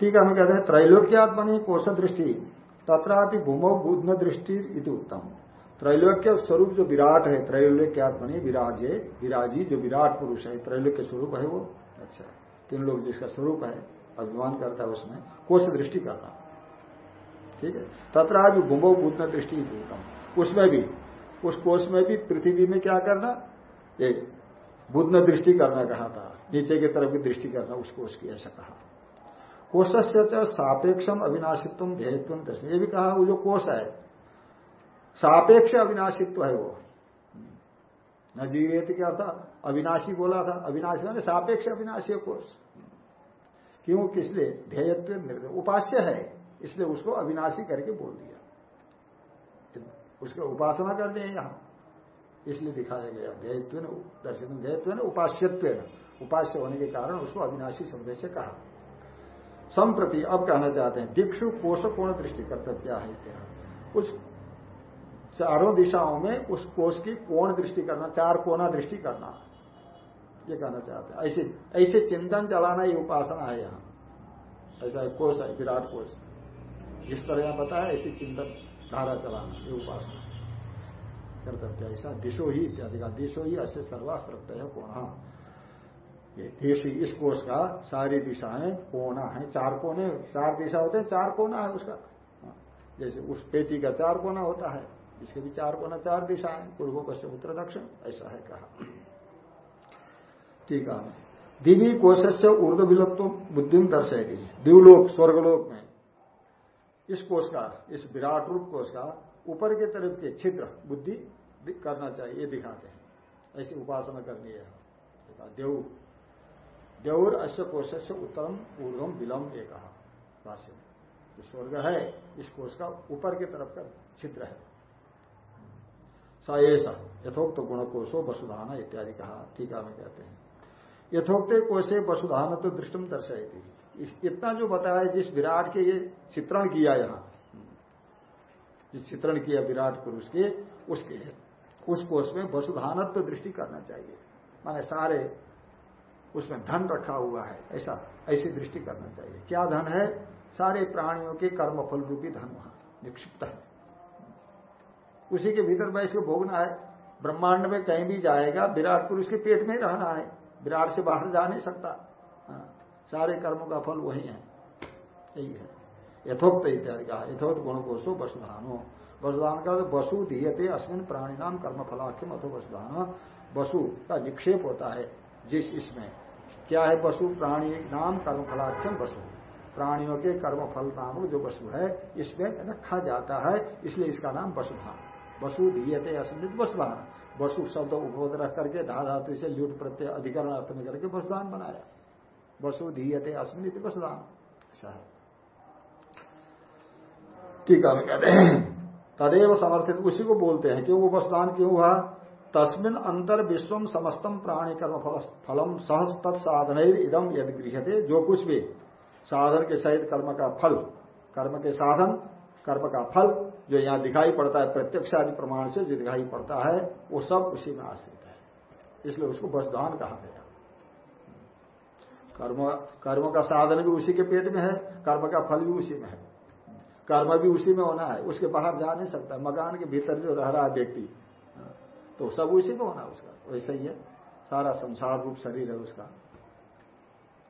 ठीक है, हम कहते हैं, त्रैलोक्यात्मनी कोश दृष्टि तथापि भूमो बुद्ध दृष्टि इति उत्तम। त्रैलोक्य स्वरूप जो विराट है, त्रैलोक्यात्मनी विराजे, विराजी जो विराट पुरुष है, त्रैलोक्य स्वरूप है वो। अच्छा तीन लोग जिसका स्वरूप है, अभिमान करता है उसमें कोष दृष्टि करता ठीक है तथा भी भूमो बुद्ध दृष्टि उत्तम। उसमें भी, उस कोष में भी पृथ्वी में क्या करना? एक बुद्ध दृष्टि करना कहा था, नीचे की तरफ़ की दृष्टि करना, उस कोष की, ऐसा कहा। कोश से सापेक्षम अविनाशित्व ध्येयत्व दर्शन ये भी कहा, वो जो कोष है, सापेक्ष अविनाशित्व है वो। न जीवेति क्या था? अविनाशी बोला था। अविनाशी मैंने सापेक्ष अविनाशी कोष। क्यों? किसलिए? ध्येयत्व निर्देश उपास्य है, इसलिए उसको अविनाशी करके बोल दिया। उसके उपासना करनी है यहाँ। इसलिए दिखाया गया ध्येयत्व दर्शन ध्येयत्व उपास्यत्व उपास्य होने के कारण उसको अविनाशी शब्द से कहा। संप्रति अब कहना चाहते हैं, दीक्षु कोश कोण दृष्टि कर्तव्य है उस चारों दिशाओं में उस कोष की कोण दृष्टि करना, चार कोना दृष्टि करना। ये कहना चाहते हैं, ऐसे ऐसे चिंतन चलाना ये उपासना है यहाँ। ऐसा कोष है, विराट कोष जिस तरह यहाँ बताया, ऐसे चिंतन। धारा चलाना ये उपासना। कर्तव्य ऐसा? दिशो ही इत्यादि का दिशो ही ऐसे सर्वास्त्र है कोण? ये देश इस कोष का सारी दिशाएँ कोना है चार कोने चार दिशा होते हैं चार कोना है उसका। हाँ, जैसे उस पेटी का चार कोना होता है इसके भी चार कोना चार दिशाएँ पूर्व पश्चिम उत्तर दक्षिण ऐसा है कहा। ठीक है। दिवी कोश से ऊर्द विलुप्त बुद्धि दर्शाएगी दिवलोक स्वर्गलोक में। इस कोष का इस विराट रूप कोष का ऊपर के तरफ़ के छिद्र, बुद्धि करना चाहिए, ये दिखाते हैं। ऐसी उपासना करनी है। देव देवर अश्व कोश से उत्तरम ऊर्धम विलम एक। कहा भाष्य स्वर्ग है, इस कोष का ऊपर की तरफ़ का छिद्र है। सएसा यथोक्त गुण कोशो वसुधाना इत्यादि कहा, टीका में कहते हैं। यथोक्त कोशे वसुधान तो दृष्टम दर्शाई इतना जो बताया जिस विराट के ये चित्रण किया यहाँ, जिस चित्रण किया विराट पुरुष के, उसके लिए। उस कोष में वसुधानत्व दृष्टि करना चाहिए। माने सारे उसमें धन रखा हुआ है, ऐसा, ऐसी दृष्टि करना चाहिए। क्या धन है? सारे प्राणियों के कर्मफल रूपी धन वहाँ, निक्षिप्त है। उसी के भीतर बैठ के भोगना है। ब्रह्मांड में कहीं भी जाएगा, विराट पुरुष के पेट में रहना है। विराट से बाहर जा नहीं सकता। सारे कर्मों का फल वही है। यही है। यथोक्त इत्यादि का यथोक्त गुण कोशो वसुधानो। वसुधान का वसु धीयते अश्विन प्राणी नाम कर्म फलाख्यम अथो वसुधान। वसु का निक्षेप होता है जिस इसमें। क्या है वसु? प्राणी नाम कर्म फलाख्यम वसु। प्राणियों के कर्म फल नाम जो वसु है, इसमें रखा जाता है, इसलिए इसका नाम वसुधान। वसु धीयते अस्मित वसुधान। वसु शब्द उपबोध रख करके धा धातु से लुट प्रत्यय अधिकरण अर्थ में करके वसुधान बनाया। वसु धीयते अस्मित वसुधान ऐसा है टीका में कहते हैं तदेव समर्थित उसी को बोलते हैं क्यों वो वसुदान क्यों हुआ? तस्मिन अंतर विश्वम समस्तम प्राणी कर्म फलम सहज तत्साधन इदम यदि गृहते जो कुछ भी साधन के सहित कर्म का फल कर्म के साधन कर्म का फल जो यहाँ दिखाई पड़ता है प्रत्यक्ष आदि प्रमाण से जो दिखाई पड़ता है वो सब उसी में आश्रित है। इसलिए उसको बसदान कहा गया। कर्म कर्म का साधन भी उसी के पेट में है कर्म का फल भी उसी में है। कर्म भी उसी में होना है उसके बाहर जा नहीं सकता मकान के भीतर जो रह रहा है व्यक्ति तो सब उसी में होना उसका वैसा ही है सारा संसार रूप शरीर है उसका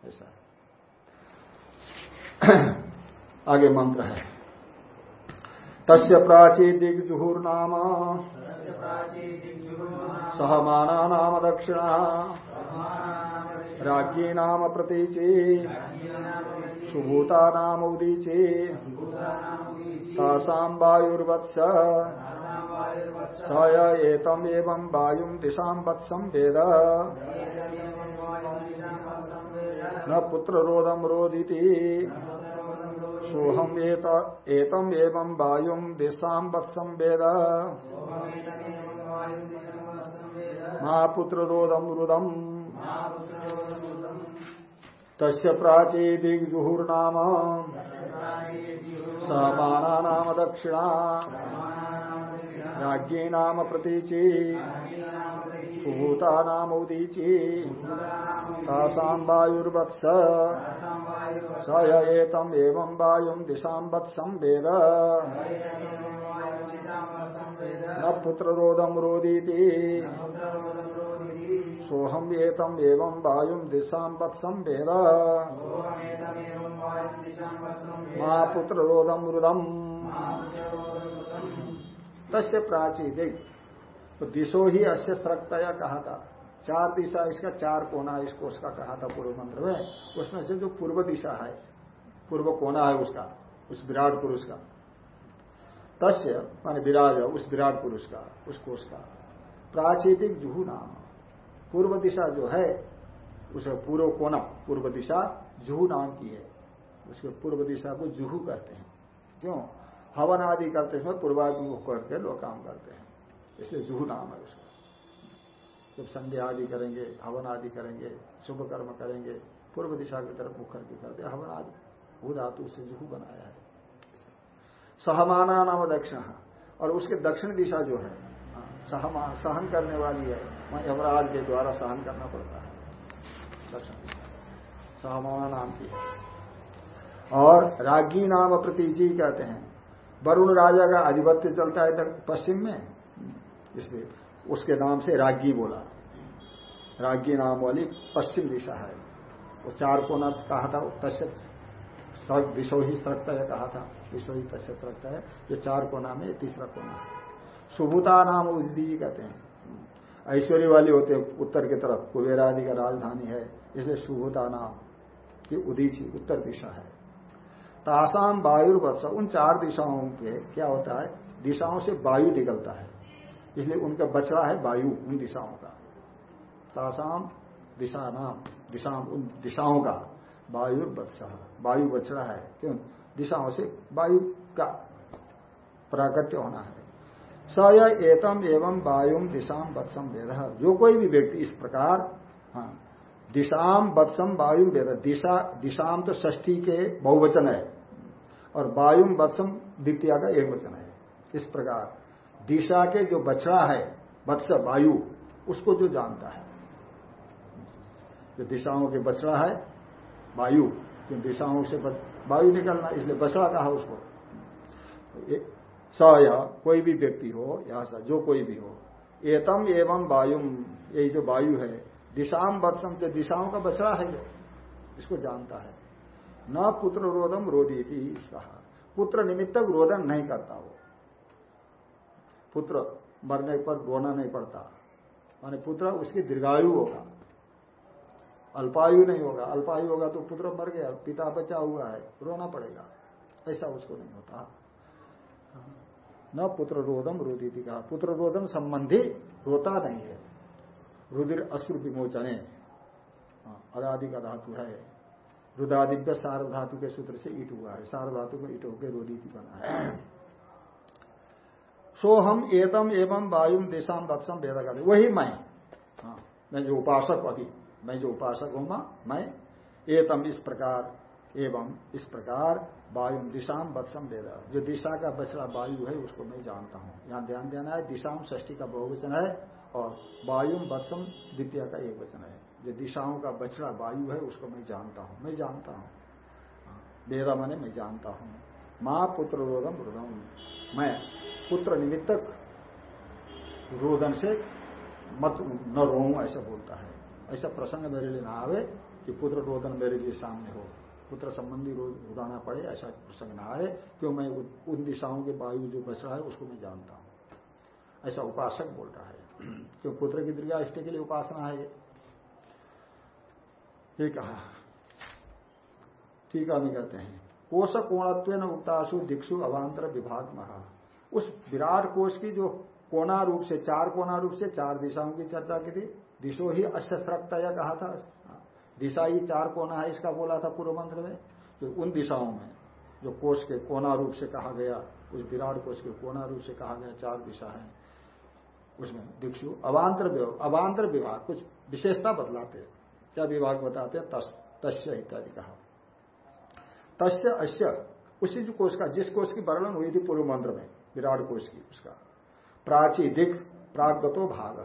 ऐसा <clears throat> आगे मंत्र है। तस्य प्राची दिग्जुहुर नाम। सहमाना नाम दक्षिणा। राज्ञी नाम प्रतीची सुभूता नाम उदीची तासाम वायुर्वत्स स एतम एवं वायु दिशा वत्सम वेद। न पुत्र रोदम रोदिति सोहम एतम एवं वायु दिशा वत्सम वेद। माँ पुत्र रोदम रुदम। तस्य प्राची दिग्जुहुर्नाम समाना दक्षिणा राज्ञी नाम प्रतीची सुभूता नाम उदीची वायुर्वत्स। स एतम एवं वायु दिशा वत्सम वेद। न पुत्र रोदम रोदीति। सोहम एतम एवं वायु दिशा वत्सम वेद। माँ पुत्र रोदम रुदम तस्य प्राची देख। तो दिशो ही अश्य सरक्तया कहा था। चार दिशा इसका चार कोना इस कोष का कहा था पूर्व मंत्र में। उसमें से जो पूर्व दिशा है पूर्व कोना है उसका उस विराट पुरुष का। तस्य माने विराज उस विराट पुरुष का उस कोष का। प्राचीतिक जुहू नाम। पूर्व दिशा जो है, उसे पूर्व कोना पूर्व दिशा जुहू नाम की है। उसके पूर्व दिशा को जुहू कहते हैं। क्यों? हवन आदि करते समय पूर्वाभिमुख करके लोग काम करते हैं। इसलिए जुहू नाम है उसका। जब संध्या आदि करेंगे, हवन आदि करेंगे, शुभ कर्म करेंगे पूर्व दिशा की तरफ़ मुख करके करते हवन आदि, भू धातु से जुहू बनाया है। सहमाना नाम दक्षिण। और उसके दक्षिण दिशा जो है सहन करने वाली है। वहाँ यमराज के द्वारा सहन करना पड़ता है। सहमाना नाम की और रागी नाम प्रतीजी कहते हैं। वरुण राजा का आधिपत्य चलता है पश्चिम में। इसलिए उसके नाम से रागी बोला। रागी नाम वाली पश्चिम दिशा है। वो चार कोना कहा था तस्य विश्व ही सड़कता है कहा था। विश्व ही तस्य सड़कता है। जो चार कोना में तीसरा कोना है। सुभुता नाम उदी कहते हैं। ऐश्वर्य वाली होते हैं उत्तर की तरफ़ कुबेर आदि का राजधानी है, इसलिए सुभुता नाम की उदीची उत्तर दिशा है। तासाम वायुर्वत्स, उन चार दिशाओं के क्या होता है? दिशाओं से वायु निकलता है, इसलिए उनका बछड़ा है वायु, उन दिशाओं का। तासाम दिशा नाम दिशा उन दिशाओं का वायु वायु बछड़ा है, क्यों? दिशाओं से वायु का प्राकट्य होना है। स एतम एवं वायुम दिशाम वत्सम वेद। जो कोई भी व्यक्ति इस प्रकार हाँ दिशाम वत्सम वायु, वेद, दिशा दिशाम तो ष्ठी के बहुवचन है, और वायुम वत्सम द्वितीय का एक वचन है। इस प्रकार, दिशा के जो बछड़ा है, वत्स, वायु, उसको जो जानता है, जो दिशाओं के बछड़ा है, वायु दिशाओं से वायु निकलना, इसलिए बछड़ा कहा उसको। स या, कोई भी व्यक्ति हो, या स, जो कोई भी हो। एतम एवं वायुम यही जो वायु है दिशाम वत्सम जो दिशाओं का बछड़ा है इसको जानता है। न पुत्र रोदम रोदी थी कहा पुत्र निमित्तक रोदन नहीं करता वो। पुत्र मरने पर रोना नहीं पड़ता। माने पुत्र, उसकी दीर्घायु होगा। अल्पायु नहीं होगा। अल्पायु होगा तो पुत्र मर गया, पिता बचा हुआ है, रोना पड़ेगा। ऐसा उसको नहीं होता। न पुत्र रोदम रोदी कहा। पुत्र रोदन संबंधी रोता नहीं है। रुधिर अश्रु विमोचने। हाँ, अदादि का धातु है। रुदादिव्य सार धातु के सूत्र से ईट हुआ है। सार्वधातु धातु में ईट होकर रोदिति बना है। सो हम एतम एवं वायुम देशाम दक्षम वेद कर वही मैं। हाँ मैं जो उपासक अभी। मैं जो उपासक हूँ मैं एतम इस प्रकार एवं इस प्रकार वायुम दिशाम वत्सम वेद। जो दिशा का बछड़ा वायु है उसको मैं जानता हूँ। यहाँ ध्यान देना है दिशाम ष्ठी का बहुवचन है और वायु वत्सम द्वितीय का एक वचन है। जो दिशाओं का बछड़ा वायु है उसको मैं जानता हूँ। मैं जानता हूँ। हाँ, वेदा मने मैं जानता हूँ। माँ पुत्र रोदम रुदम मैं पुत्र निमित्तक रोदन से मत न रो ऐसा बोलता है। ऐसा प्रसंग मेरे लिए ना आवे कि पुत्र रोदन मेरे लिए सामने हो। पुत्र संबंधी रुदाना पड़े, ऐसा प्रसंग ना आए, क्यों मैं उन दिशाओं के वायु जो बच रहा है, उसको मैं जानता हूँ। ऐसा उपासक बोल रहा है। <clears throat> क्यों पुत्र की दीर्घाष्ट के लिए उपासना है ये? कहा, ठीक है कहते हैं। कोश कोणत्व न उक्ताशु दिक्षु अवान्तर विभाग महा उस विराट कोष की जो कोना रूप से, चार कोना रूप से, चार दिशाओं की चर्चा की थी, दिशो ही अश्रक्तया कहा था। दिशा ही चार कोना है, इसका बोला था पूर्व मंत्र में तो उन दिशाओं में, जो कोष के कोना रूप से कहा गया, उस विराट कोष के कोना रूप से कहा गया, चार दिशा है। उसमें दिक्षु, अवान्तर अवान्तर विभाग, कुछ विशेषता बदलाते क्या विभाग बताते हैं? तस्य इत्यादि कहा। तस्य अश्य उसी जो कोष का, जिस कोष की वर्णन हुई थी पूर्व मंत्र में, विराट कोष की, उसका। प्राची दिख प्रागतो भाग।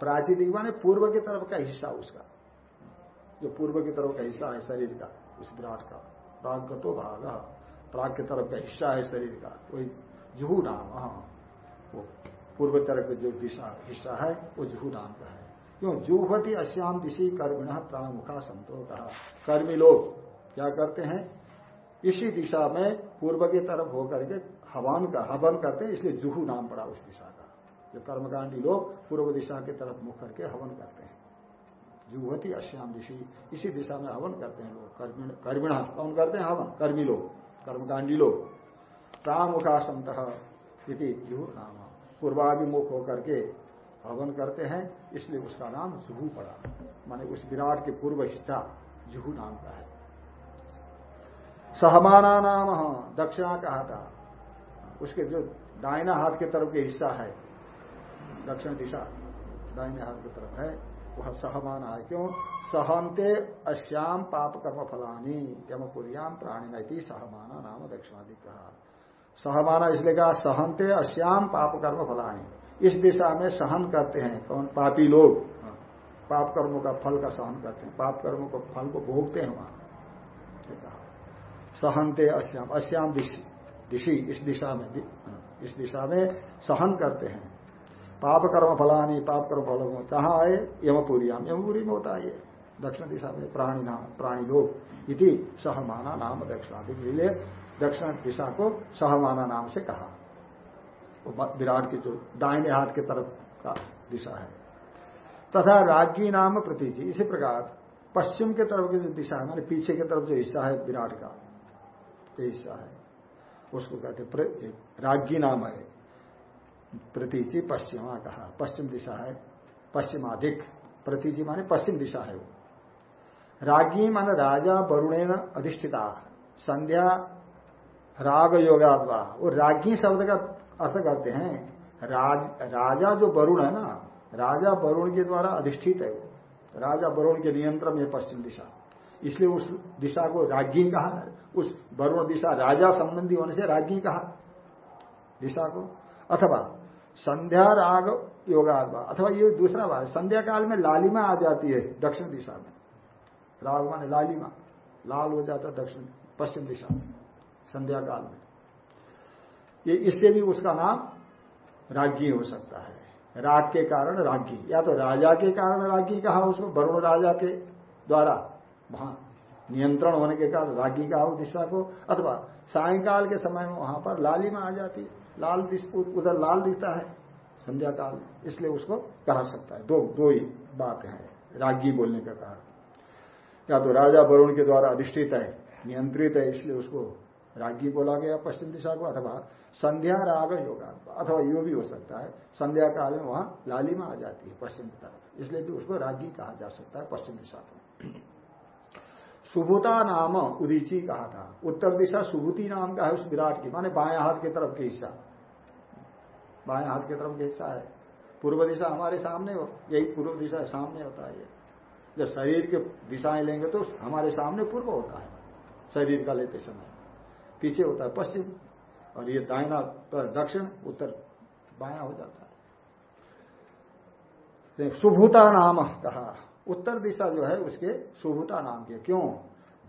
प्राची दिख माने पूर्व की तरफ़ का हिस्सा उसका। जो पूर्व की तरफ़ का हिस्सा है शरीर का, उस विराट का। प्राग तो भाग प्राग की तरफ़ का हिस्सा है शरीर का। वही जुहू नाम वो पूर्व तरफ़ का जो दिशा, हिस्सा है, वो जुहू नाम का है। क्यों? जुहती अश्याम दिशी कर्मिण प्रामुखा संतो कहा कर्मी लोग क्या करते हैं? इसी दिशा में पूर्व की तरफ़ होकर के हवन का, हवन करते हैं, इसलिए जुहू नाम पड़ा उस दिशा का। जो कर्मकांडी लोग पूर्व दिशा की तरफ़ मुख करके हवन करते हैं। जुहती अश्याम दिशी इसी दिशा में हवन करते हैं लोग। कर्मिण कौन करते हैं? हवन। कर्मी लोग। कर्मकांडी लोग। प्रामुखा संत जुहू नाम। पूर्वाभिमुख होकर के हवन करते हैं। इसलिए उसका नाम जुहू पड़ा। माने उस विराट के पूर्व हिस्सा जुहू नाम का है। सहमाना नाम दक्षिणा कहा था उसके जो दाहिना हाथ के तरफ़ के हिस्सा है, दक्षिण दिशा, दाहिने हाथ की तरफ़ है। सहमाना है क्यों? सहंते अश्याम पाप कर्म फलानी यमपुरियाम प्राणी नैती सहमाना नाम दक्षिणादि कहा सहमाना इसलिए कहा सहंते अश्याम पाप कर्म फलानी इस दिशा में सहन करते हैं कौन? पापी लोग। पाप कर्मों का फल का सहन करते हैं। पाप कर्मों का फल को भोगते हैं वहाँ। सहनते अश्याम अश्याम दिशी, इस दिशा में, इस दिशा में सहन करते हैं। पाप कर्म फलानी पाप कर्म फल कहा आए यमपुरियाम। यमपुरी में होता है दक्षिण दिशा में प्राणी नाम, प्राणी लोग इति सहमाना नाम दक्षिणादि इसलिए दक्षिण दिशा को सहमाना नाम से कहा। विराट की जो दाहिने हाथ के तरफ़ का दिशा है। तथा राज्ञी नाम प्रतीचि इसी प्रकार पश्चिम के तरफ़ की जो दिशा है, मानी पीछे की तरफ़ जो हिस्सा है विराट का हिस्सा है। उसको कहते राज्ञी नाम है। प्रतीचि पश्चिमा कहा। पश्चिम दिशा है पश्चिमाधिक। प्रतीचि माने पश्चिम दिशा है वो। राज्ञी मान राजा वरुणेन अधिष्ठिता। संध्या राग योगाद्वा वो राज्ञी शब्द का अर्थ करते हैं राज, राजा जो वरुण है ना राजा वरुण के द्वारा अधिष्ठित है वो। राजा वरुण के नियंत्रण में पश्चिम दिशा। इसलिए उस दिशा को राज्ञी कहा उस वरुण दिशा राजा संबंधी होने से राज्ञी कहा। दिशा को। अथवा संध्या राग योगात्मा। अथवा ये दूसरा बात संध्या काल में लालिमा आ जाती है दक्षिण दिशा में। राग माने लालिमा, लाल हो जाता दक्षिण, पश्चिम दिशा में, संध्या काल में। ये इससे भी उसका नाम राज्ञी हो सकता है। राग के कारण रागी, या तो राजा के कारण रागी कहा उसको, वरुण राजा के द्वारा, वहाँ नियंत्रण होने के कारण रागी कहा दिशा को, अथवा सायकाल के समय में वहाँ पर लालिमा आ जाती है। लाल उधर लाल दिखता है, संध्या काल, इसलिए उसको कहा सकता है। दो दो ही बात है, रागी बोलने का कारण या तो राजा वरुण के द्वारा अधिष्ठित है, नियंत्रित है, इसलिए उसको रागी बोला गया पश्चिम दिशा को, अथवा संध्या राग योगा, अथवा यो भी हो सकता है। संध्या काल में वहाँ लालिमा आ जाती है पश्चिम की तरफ़, इसलिए भी उसको रागी कहा जा सकता है पश्चिम दिशा को। सुभूता नाम उदीची कहा था। उत्तर दिशा सुभूति नाम का है उस विराट की, माने बाया हाथ की तरफ़ के हिस्सा बाया हाथ की तरफ़ के हिस्सा है। पूर्व दिशा हमारे सामने हो यही पूर्व दिशा सामने होता है जब शरीर के दिशाएँ लेंगे तो हमारे सामने पूर्व होता है। शरीर का लेते समय। पीछे होता है पश्चिम और ये दाहिना दक्षिण, उत्तर बाया हो जाता है। सुभूता नाम कहा। उत्तर दिशा जो है उसके सुभूता नाम के। क्यों?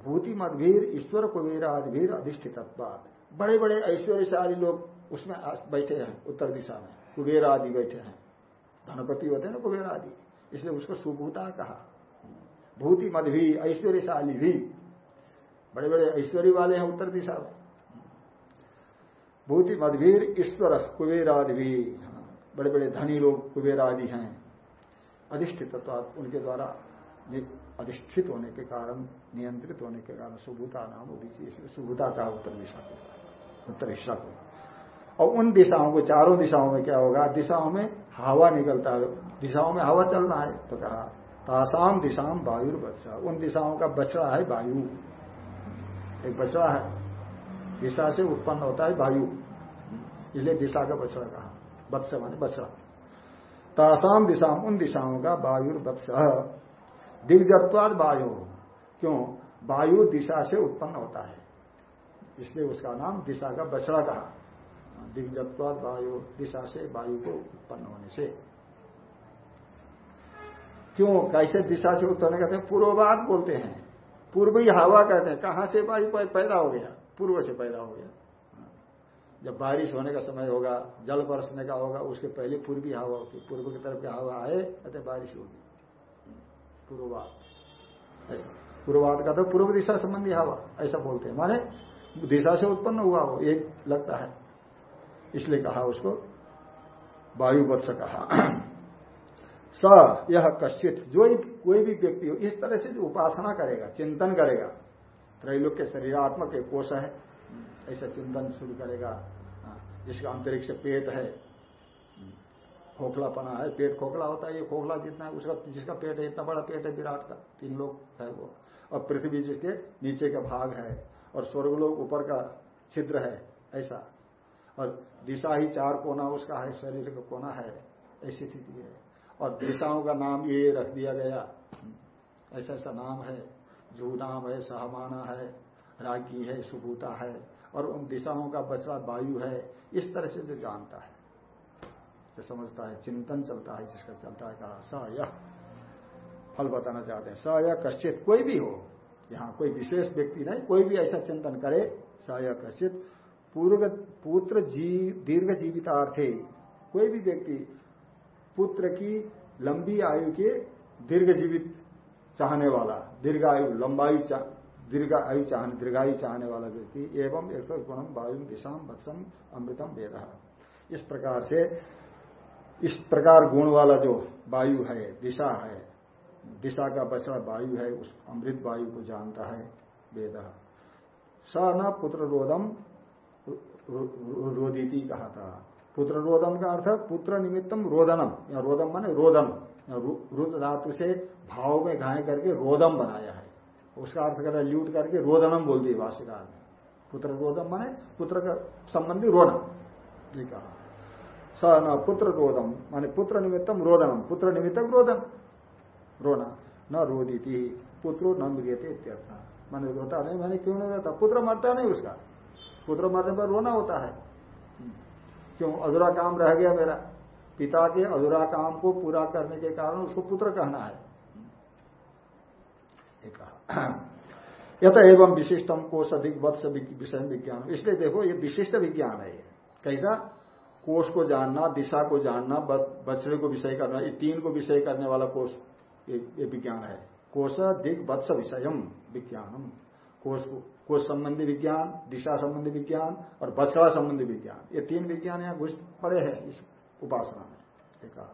भूति मदभीर ईश्वर कुबेर आदिभीर अधिष्ठित बड़े बड़े ऐश्वर्यशाली लोग उसमें बैठे हैं उत्तर दिशा में। कुबेर आदि बैठे हैं। धनपति होते हैं ना कुबेर आदि इसलिए उसको सुभूता कहा। भूति मदभी ऐश्वर्यशाली भी। बड़े बड़े ऐश्वर्य वाले हैं उत्तर दिशा में। भूति मदवीर ईश्वर कुबेर आदि भी। बड़े बड़े धनी लोग कुबेर आदि हैं। अधिष्ठित उनके द्वारा अधिष्ठित होने के कारण, नियंत्रित होने के कारण सुभूता नाम उदिशी इसलिए सुभूता का उत्तर दिशा को उत्तर हिस्सा को। और उन दिशाओं को, चारों दिशाओं में क्या होगा? दिशाओं में हवा निकलता है, दिशाओं में हवा चलना है तो कहा, तासाम दिशाम वायु बच्चा उन दिशाओं का बछड़ा है वायु। एक बछड़ा है। दिशा से उत्पन्न होता है वायु। इसलिए दिशा का बछड़ा कहा। वत्स माने बछड़ा तासाम दिशा, उन दिशाओं का वायु वत्स दिग्जत्वाद वायु। क्यों? वायु दिशा से उत्पन्न होता है। इसलिए उसका नाम दिशा का बछड़ा कहा। दिग्जत्वाद वायु दिशा से वायु को उत्पन्न होने से। क्यों? कैसे दिशा से उत्पन्न कहते हैं? पूर्ववाद बोलते हैं। पूर्वी हवा कहते हैं। कहाँ से वायु पैदा हो गया? पूर्व से पैदा हो गया। जब बारिश होने का समय होगा, जल बरसने का होगा, उसके पहले पूर्वी हवा होती, पूर्व की तरफ़ की हवा आए, अतः बारिश होगी। पूर्ववाद ऐसा। पूर्ववाद का तो पूर्व दिशा संबंधी हवा, ऐसा बोलते हैं। माने दिशा से उत्पन्न हुआ हो एक लगता है। इसलिए कहा उसको वायु वर्ष कहा। <clears throat> स, यह कश्चित, जो कोई भी व्यक्ति हो, इस तरह से जो उपासना करेगा, चिंतन करेगा त्रैलोक के शरीरात्मक एक कोष है ऐसा चिंतन शुरू करेगा। हाँ, जिसका अंतरिक्ष पेट है खोखलापना है पेट खोखला होता है ये खोखला जितना है उसका जिसका पेट है इतना बड़ा पेट है विराट का तीन लोग है वो। और पृथ्वी जिसके नीचे का भाग है और स्वर्गलोक ऊपर का छिद्र है ऐसा। और दिशा ही चार कोना उसका है शरीर का कोना है ऐसी स्थिति है। और दिशाओं का नाम ये रख दिया गया। ऐसा ऐसा नाम है जू नाम है सहमाना है रागी है सुभूता है। और उन दिशाओं का बचवा वायु है, इस तरह से जो जानता है। जो समझता है, चिंतन चलता है, जिसका चलता है, कहा, स यह फल बताना चाहते हैं, स या कश्चित, कोई भी हो, यहाँ कोई विशेष व्यक्ति नहीं, कोई भी ऐसा चिंतन करे, स या कश्चित पूर्व पुत्र जी दीर्घ जीवितार्थे कोई भी व्यक्ति पुत्र की लंबी आयु के दीर्घ जीवित चाहने वाला दीर्घ आयु लंबायु दीर्घ आयु चाहने, दीर्घायु चाहने वाला व्यक्ति एवं एक गुणम वायु दिशाम वत्सम अमृतम वेद। इस प्रकार से, इस प्रकार गुण वाला जो वायु है, दिशा है, दिशा का बचा वायु है, उस अमृत वायु को जानता है, वेद। स न पुत्र रोदम रोदिति कहा था पुत्र रोदम का अर्थ पुत्र निमित्तम रोदनम या रोदम माने रोदन रुद धातु से भाव में घाय करके रोदम बनाया है। उसका अर्थ कर ल्यूट करके रोदनम बोल दी भाष्यकार ने। पुत्र रोदम माने पुत्र का संबंधी रोदन। ये कहा। स न पुत्र रोदम, माने पुत्र निमित्तम रोदनम, पुत्र निमित्तक रोदन। रोना, न रोदी पुत्रो न मृियते इत्यर्थ। मैंने रोता नहीं, मैंने क्यों नहीं रोता? पुत्र मरता नहीं उसका। पुत्र मरने पर रोना होता है। क्यों? अधूरा काम रह गया मेरा। पिता के अधूरा काम को पूरा करने के कारण उसको पुत्र कहना है। <clears throat> यथ एवं विशिष्टम कोष अधिक वत्स विषय विज्ञान इसलिए देखो, ये विशिष्ट विज्ञान है कैसा? कोष को जानना, दिशा को जानना बछड़े को विषय करना, ये तीन को विषय करने वाला कोष, ये विज्ञान है। कोष दिग वत्स विषयम विज्ञानम। कोष कोष संबंधी विज्ञान, दिशा संबंधी विज्ञान और बछड़ा संबंधी विज्ञान। ये तीन विज्ञान यहाँ घुस पड़े हैं इस उपासना में।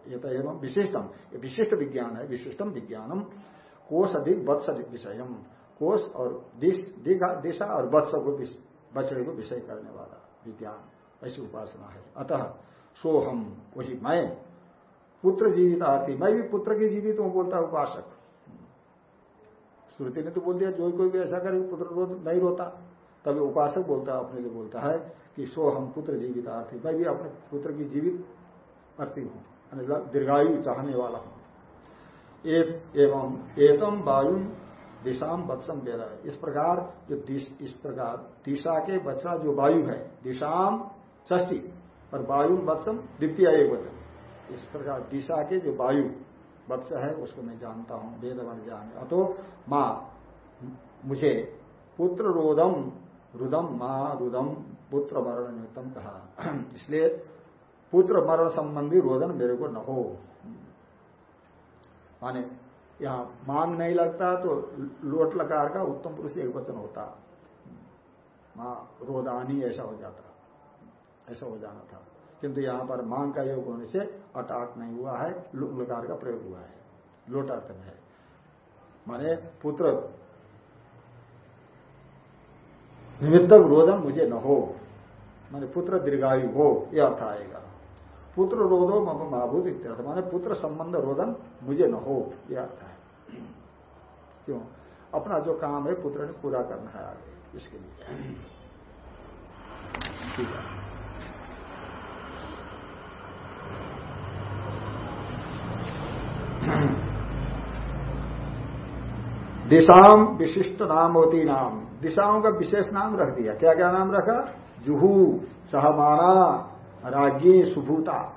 ये तो एवं विशिष्टम ये विशिष्ट विज्ञान है विशिष्टम विज्ञानम। कोष अधिक वत्स विषयम। कोष और दिशा और वत्स को बछड़े को विषय करने वाला विज्ञान। ऐसी उपासना है। अतः सोहम, वही मैं। पुत्र जीवित आती मैं भी पुत्र की जीवित हूँ, बोलता उपासक। श्रुति ने तो बोल दिया, जो कोई भी ऐसा करे, पुत्र रो नहीं रोता। तभी उपासक बोलता है, अपने लिए बोलता है कि सो हम पुत्र जीवित आर्थी मैं भी अपने पुत्र की जीवित करती हूँ दीर्घायु चाहने वाला हूँ। एवं एतम वायु दिशाम वत्सम वेद इस प्रकार जो इस प्रकार दिशा के बच्चा जो वायु है, दिशाम ष्टी और वायु वत्सम द्वितीय एक वचन। इस प्रकार दिशा के जो वायु वत्स है, उसको मैं जानता हूँ, वेद बन जान। अतो माँ, मुझे पुत्र रोदम, रुदम माँ, रुदम पुत्र मरण निमित्तम कहा। <clears throat> इसलिए पुत्र मरण संबंधी रोदन मेरे को न हो। माने यहाँ मांग नहीं लगता तो लोट लकार का उत्तम पुरुष एक वचन होता। माँ रोदानी ऐसा हो जाता। ऐसा हो जाना था। किंतु यहाँ पर मांग का योग होने से अटाट नहीं हुआ है लुकार का प्रयोग हुआ है। लोट अर्थ में है। माने पुत्र, निमित्त रोदन मुझे न हो। माने पुत्र दीर्घायु हो, यह अर्थ आएगा। पुत्र रोधो मम महाभूत इत्यर्थ। माने पुत्र संबंध रोदन मुझे न हो यह अर्थ है। क्यों? अपना जो काम है, पुत्र ने पूरा करना है आगे, इसके लिए। ठीक है। दिशाम विशिष्ट नाम होती नाम दिशाओं का विशेष नाम रख दिया। क्या क्या नाम रखा? जुहू, सहमाना राज्ञी सुभूता।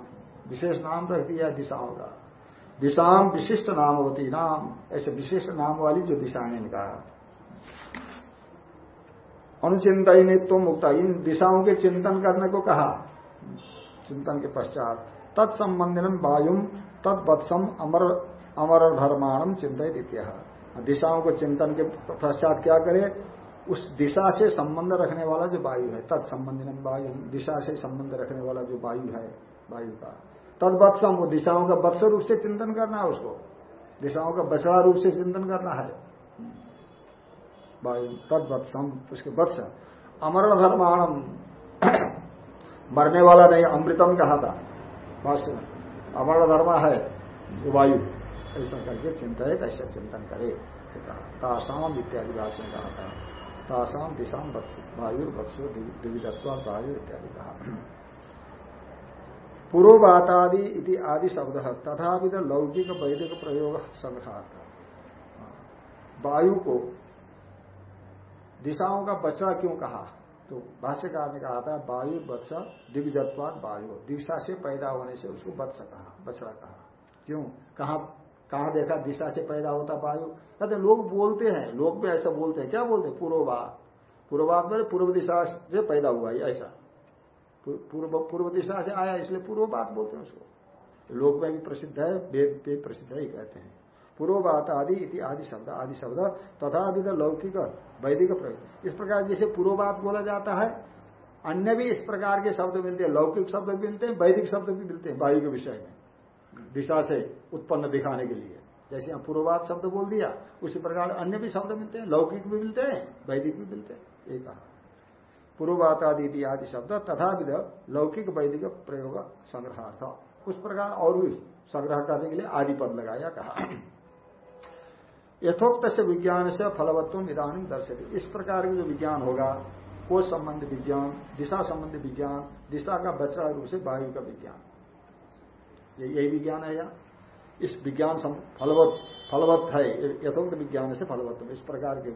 विशेष नाम रख दिया दिशाओं का। दिशाम विशिष्ट नाम होती, नाम, ऐसे विशिष्ट नाम वाली जो दिशाएँ इनका। अनुचिंत नित्व मुक्ता, इन दिशाओं के चिंतन करने को कहा। चिंतन के पश्चात, तत्संबंधिन वायुम तत्वत्सम अमर अमर धर्माणम चिंतित दिशाओं को चिंतन के पश्चात क्या करे? उस दिशा से संबंध रखने वाला जो वायु है तत्संबंधी वायु, दिशा से संबंध रखने वाला जो वायु है, वायु का। तदवत्सम, वो दिशाओं का वत्स रूप से चिंतन करना है उसको। दिशाओं का बछड़ा रूप से चिंतन करना है। वायु, तदवत्सम, उसके वत्स। अमरण धर्माणम मरने वाला नहीं, अमृतम कहा था। में अमरण धर्म है वायु। ऐसा करके चिंता है ऐसा चिंतन करे तासाम इत्यादि भाषण कहा था। तासाम दिशाम वायु बत्सो दिविधत्व वायु इत्यादि कहा। पूर्ववातादि इति आदि शब्द तथा भी लौकिक वैदिक प्रयोग संघात वायु को दिशाओं का बछड़ा क्यों कहा? तो भाष्यकार ने कहा था, वायु बत्स दिग्जत्वाद वायु। दिशा से पैदा होने से उसको बत्स कहा बछड़ा कहा। क्यों? कहा कहा देखा? दिशा से पैदा होता वायु कहते लोग बोलते हैं, लोग भी ऐसा बोलते हैं। क्या बोलते हैं? पूर्ववाद पूर्ववाद में पूर्व दिशा से पैदा हुआ है ऐसा। पूर्व पूर्व दिशा से आया, इसलिए पूर्ववाद बोलते हैं उसको। लोक में भी प्रसिद्ध है, वेद पे प्रसिद्ध ही कहते हैं। पूर्ववात आदि इति आदि शब्द आदि शब्द तथा विध लौकिक, वैदिक प्रयोग। इस प्रकार जैसे पूर्ववात बोला जाता है, अन्य भी इस प्रकार के शब्द मिलते हैं। लौकिक शब्द भी मिलते हैं, वैदिक शब्द भी मिलते हैं वायु के विषय में। दिशा से उत्पन्न दिखाने के लिए। जैसे यहाँ पूर्ववात शब्द बोल दिया, उसी प्रकार अन्य भी शब्द मिलते हैं, लौकिक भी मिलते हैं, वैदिक भी मिलते हैं एक कहा। पूर्ववात आदि शब्द तथा विध लौकिक वैदिक प्रयोग संग्रहार्थ। उस प्रकार और भी संग्रह करने के लिए आदि पद लगाया, कहा। यथोक्त से विज्ञान से फलवत्व इधानी दर्शक इस प्रकार का जो विज्ञान होगा, कोष संबंध विज्ञान, दिशा संबंधी विज्ञान, दिशा का बचरा रूप से वायु का विज्ञान। यही विज्ञान है या? इस विज्ञान फलवत फलवत्त है, यथोक्त विज्ञान से फलवत्व इस प्रकार की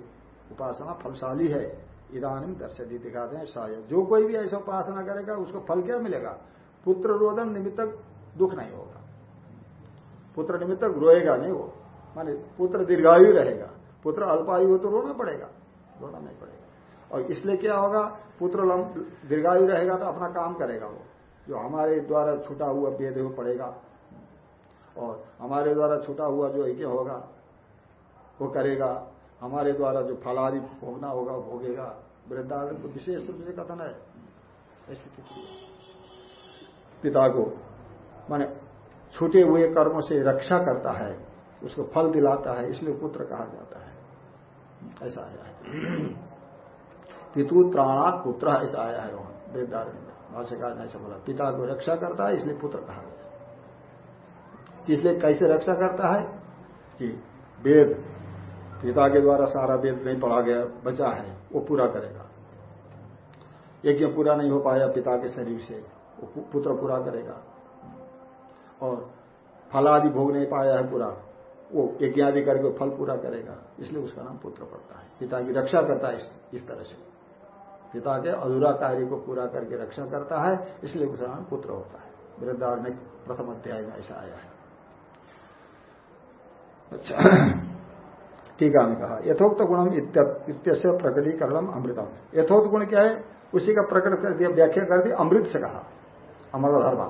उपासना फलशाली है। इधानी दर्शक दिखाते हैं, शायद। जो कोई भी ऐसा उपासना करेगा, उसको फल क्या मिलेगा? पुत्र रोदन निमित्तक दुख नहीं होगा। पुत्र निमित्तक रोएगा नहीं वो। माने पुत्र दीर्घायु रहेगा। पुत्र अल्पायु हो तो रोना पड़ेगा। रोना नहीं पड़ेगा। और इसलिए क्या होगा? पुत्र दीर्घायु रहेगा तो अपना काम करेगा वो। जो हमारे द्वारा छूटा हुआ वेद पड़ेगा और हमारे द्वारा छूटा हुआ जो एक होगा, वो करेगा। हमारे द्वारा जो फलादि भोगना होगा भोगेगा। वृद्धावन को विशेष रूप से कथन है। ऐसी स्थिति पिता को, माने छूटे हुए कर्मों से रक्षा करता है, उसको फल दिलाता है, इसलिए पुत्र कहा जाता है। ऐसा आया है। <clears throat> पितु त्राणात पुत्र, ऐसा आया है वहाँ वेदार भाष्यकार ने ऐसा बोला पिता को रक्षा करता है इसलिए पुत्र कहा गया इसलिए कैसे रक्षा करता है? कि वेद पिता के द्वारा सारा वेद नहीं पढ़ा गया बचा है वो पूरा करेगा। यज्ञ पूरा नहीं हो पाया पिता के शरीर से वो पुत्र पूरा करेगा। और फलादि भोग नहीं पाया है पूरा वो यज्ञादि करके फल पूरा करेगा इसलिए उसका नाम पुत्र पड़ता है। पिता की रक्षा करता है इस, इस तरह से। पिता के अधूरा कार्य को पूरा करके रक्षा करता है, इसलिए उसका नाम पुत्र होता है। वृद्धार ने प्रथम अध्याय में ऐसा आया है। अच्छा। टीका में कहा, यथोक्त गुणम इत्यस्य प्रकटीकरणम अमृतम। यथोक्त गुण क्या है? उसी का प्रकट कर दिया, व्याख्या कर दी, अमृत से कहा अमर धर्मा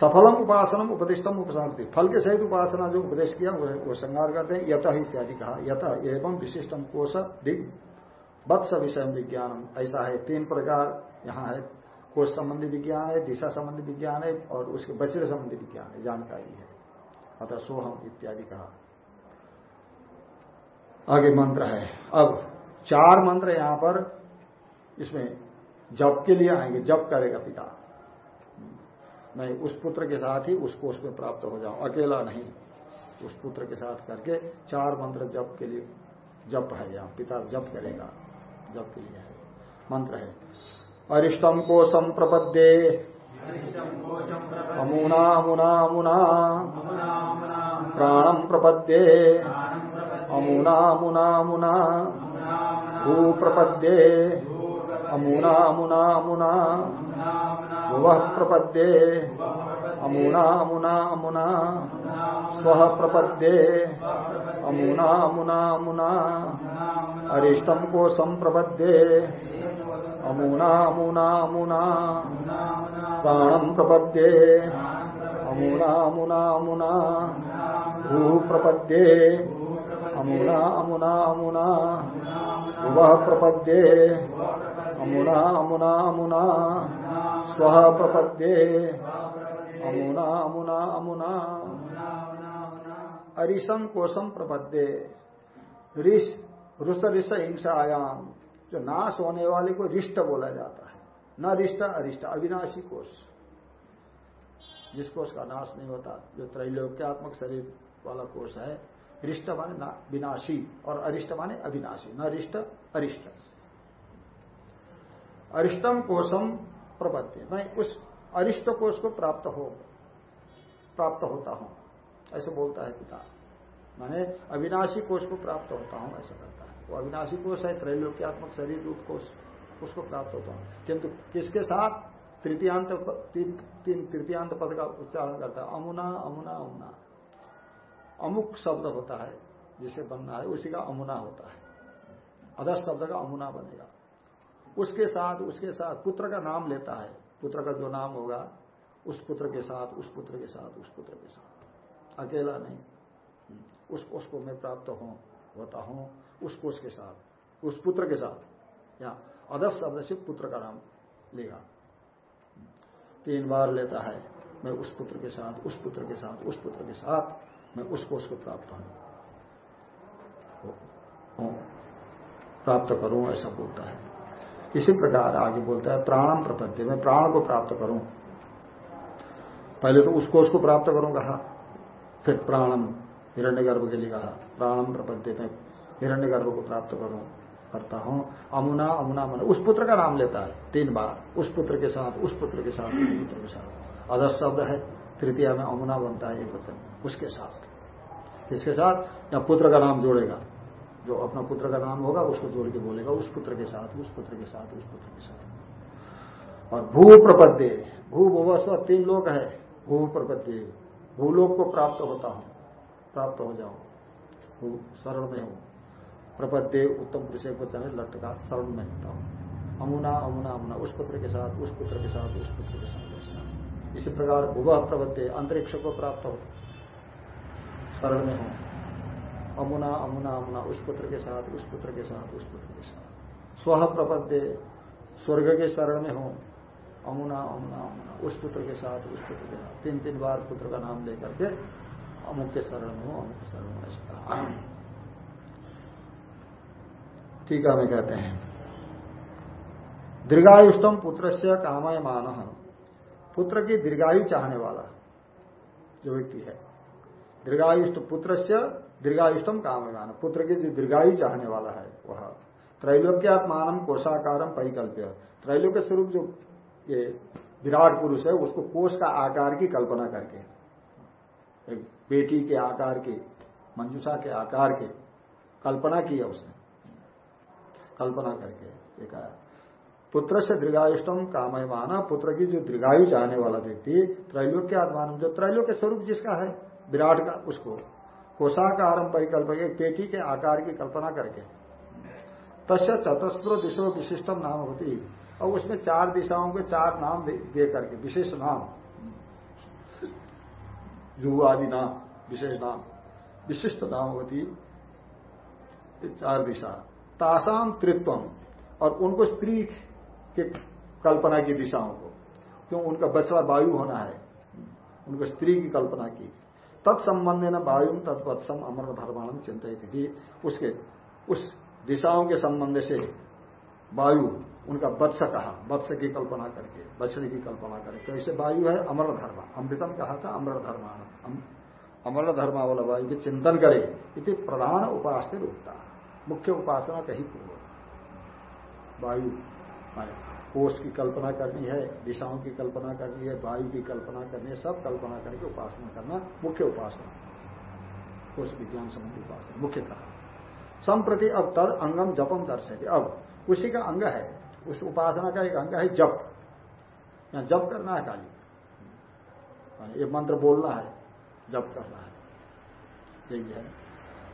सफलम उपासनम उपदिष्टम उपशांति फल के सहित उपासना जो उपदेश किया, वो श्रृंगार करते हैं यथ इत्यादि कहा यथ एवं विशिष्टम कोश दिग वत्स विषय विज्ञानम। ऐसा है, तीन प्रकार यहाँ है। कोष संबंधी विज्ञान है, दिशा संबंधी विज्ञान है और उसके बचड़े संबंधी विज्ञान है, जानकारी है। अतः सोहम इत्यादि कहा। आगे मंत्र है। अब चार मंत्र यहाँ पर इसमें जप के लिए आएँगे। जप करेगा पिता। मैं उस पुत्र के साथ ही उस कोष में प्राप्त हो जाऊँ। अकेला नहीं। उस पुत्र के साथ करके चार मंत्र जप के लिए जप है यहाँ। पिता जप करेगा। जप के लिए है। मंत्र है अरिष्टम को संप्रपद्ये अमुना मुना मुना। प्राणम प्रपद्ये। अमुना मुना मुना। भू प्रपद्ये। अमुना मुना मुना। भुव प्रपद्ये। अमुना अमुना अमुना स्व प्रपद्ये। अमुना अमुना अमुना अरिष्टम को संप्रपद्ये अमुना अमुना अमुना। प्राणम प्रपद्ये। अमुना अमुना अमुना। भू प्रपद्ये। अमुना अमुना अमुना। भुव प्रपद्ये। अमुना अमुना अमुना। स्व प्रपद्ये। अमुना अमुना अमुना। अरिशम कोशम प्रपद्ये ऋष रुष्ट रिष्ट हिंसायाम। जो नाश होने वाले को रिष्ट बोला जाता है। न रिष्ट, अरिष्ट, अविनाशी कोष। जिस कोष का नाश नहीं होता, जो त्रैलोक्यात्मक शरीर वाला कोष है, रिष्ट माने विनाशी और अरिष्ट माने अविनाशी। न रिष्ट, अरिष्ट। अरिष्टम कोशम प्रपत्ति मैं उस अरिष्ट कोष को प्राप्त हो, प्राप्त होता हूँ। ऐसे बोलता है पिता। माने अविनाशी कोष को प्राप्त होता हूँ, ऐसा करता वो अविनाशी कोष है, त्रैलोक्यात्मक शरीर रूप कोष, उसको प्राप्त होता हूँ। किंतु किसके साथ? तृतीयांत तीन तीन तृतीयांत पद का उच्चारण करता है। अमुना अमुना अमुना। अमुक शब्द होता है, जिसे बनना है, उसी का अमुना होता है। अदस शब्द का अमुना बनेगा। उसके साथ उसके साथ पुत्र का नाम लेता है। पुत्र का जो नाम होगा, उस पुत्र के साथ, उस पुत्र के साथ, उस पुत्र के साथ। अकेला नहीं। उस कोष को मैं प्राप्त हूँ, होता हूँ। उस कोष के साथ, उस पुत्र के साथ, या अदस शब्द से पुत्र का नाम लेगा। तीन बार लेता है, मैं उस पुत्र के साथ, उस पुत्र के साथ, उस पुत्र के साथ, मैं उस कोष को प्राप्त हूँ। प्राप्त करूँ, ऐसा बोलता है। इसी प्रकार आगे बोलता है, प्राणम प्रपत्ति मैं प्राण को प्राप्त करूँ। पहले तो उस कोष को प्राप्त करूँ, कहा। फिर प्राणम हिरण्य गर्भ के लिए कहा, प्राणम प्रपत्ति में हिरण्य गर्भ को प्राप्त करूँ करता हूँ। अमुना अमुना मन। उस पुत्र का नाम लेता है, तीन बार। उस पुत्र के साथ, उस पुत्र के साथ, उस पुत्र के साथ। अदर शब्द है, तृतीया में अमुना बनता है एक वचन। उसके साथ। किसके साथ? या पुत्र का नाम जोड़ेगा। जो अपना पुत्र का नाम होगा, उसको जोड़ के बोलेगा, उस पुत्र के साथ, उस पुत्र के साथ, उस पुत्र के साथ। और भू प्रपद्य भू भूवस्व तीन लोग है। भू प्रपद्य भूलोक को प्राप्त होता हूँ। प्राप्त हो जाओ शरण में हूँ। प्रपद्य उत्तम पुरुष एक बच्चा है लट का शरण में होता हूँ अमुना अमुना अमुना, उस पुत्र के साथ, उस पुत्र के साथ, उस पुत्र के साथ इसी प्रकार भुव प्रपद्य, अंतरिक्ष को प्राप्त हो, शरण में हूँ। अमुना अमुना अमुना, उस पुत्र के साथ, उस पुत्र के साथ, उस पुत्र के साथ। स्व प्रपद्य, स्वर्ग के शरण में हूँ। अमुना अमुना अमुना, उस पुत्र के साथ, उस पुत्र के साथ। तीन तीन बार पुत्र का नाम लेकर के अमुक के शरण में हूँ, अमुक शरण में ऐसा टीका में कहते हैं। दीर्घायुष्टम पुत्र से कामय मान पुत्र की दीर्घायु चाहने वाला जो व्यक्ति है। दीर्घायुष्ट पुत्र से दीर्घायुष्टम कामयमान। पुत्र की जो दीर्घायु चाहने वाला है वह। त्रैलोक्यात्मान कोषाकारम परिकल्प्य। त्रैलोक्य स्वरूप जो ये विराट पुरुष है, उसको कोष का आकार की कल्पना करके, एक बेटी के आकार की, मंजूषा के आकार की कल्पना की है उसने। कल्पना करके एक पुत्र से दीर्घायुष्टम कामयमान, पुत्र की जो दीर्घायु चाहने वाला व्यक्ति, त्रैलोक्य आत्मान, जो त्रैलोक के स्वरूप जिसका है, विराट का, उसको कोषाकारम परिकल्प एक पेटी के आकार की कल्पना करके। तस्य चतस्त्र दिशो विशिष्टम नाम होती। और उसमें चार दिशाओं के चार नाम दे करके, विशेष नाम। यु आदि नाम, विशेष नाम, विशिष्ट नाम होती। चार दिशा। तासाम त्रित्वम और उनको स्त्री के कल्पना की दिशाओं को, क्यों उनका बचवा वायु होना है, उनको स्त्री की कल्पना की। तत्संबंध न वायु तत्वत्सम अमर धर्माणम चिंतित थी उसके, उस दिशाओं के संबंध से वायु, उनका वत्स कहा, वत्स की कल्पना करके बछड़े की कल्पना करके। तो ऐसे वायु है अमर धर्म। अमृतम कहा था अमर धर्म अमर धर्मा वाला वायु के चिंतन करे, इति प्रधान उपास रूपता। मुख्य उपासना कही पूर्व वायु कोष की कल्पना करनी है, दिशाओं की कल्पना करनी है, वायु की कल्पना करनी है, सब कल्पना करके उपासना करना मुख्य उपासना। कोष विज्ञान संबंधी उपासना, मुख्य कहा। संप्रति अब तद अंगम जपम दर्शे अब उसी का अंग है, उस उपासना का एक अंग है जप। या जप करना है काली ये मंत्र बोलना है, जप करना है। यही है।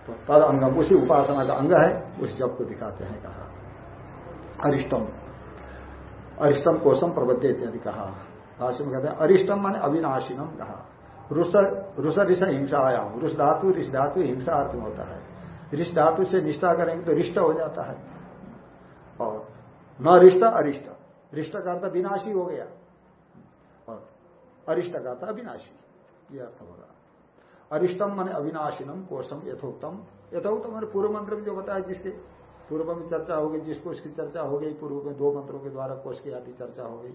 तो तद अंग उसी उपासना का अंग है, उस जप को दिखाते हैं कहा। अरिष्टम। अरिष्टम कोशम प्रबद्ध इत्यादि कहा। भाष्य में कहते हैं, अरिष्टम माने अविनाशिनम कहा। रुष ऋष हिंसा आया रुष धातु, ऋष धातु हिंसा अर्थ में होता है। ऋष धातु से निष्ठा करेंगे तो रिष्ट हो जाता है। और न रिष्ट, अरिष्ट। रिष्ट का अर्थ विनाशी हो गया। और अरिष्ट का अर्थ अविनाशी। यह अर्थ होगा। अरिष्टम माने अविनाशिनम, कोशम यथोक्तम। यथोक्तम मैंने पूर्व मंत्र में जो बताया जिसके पूर्व में चर्चा हो गई, जिसको उसकी चर्चा हो गई, पूर्व में दो मंत्रों के द्वारा कोष की आदि चर्चा हो गई।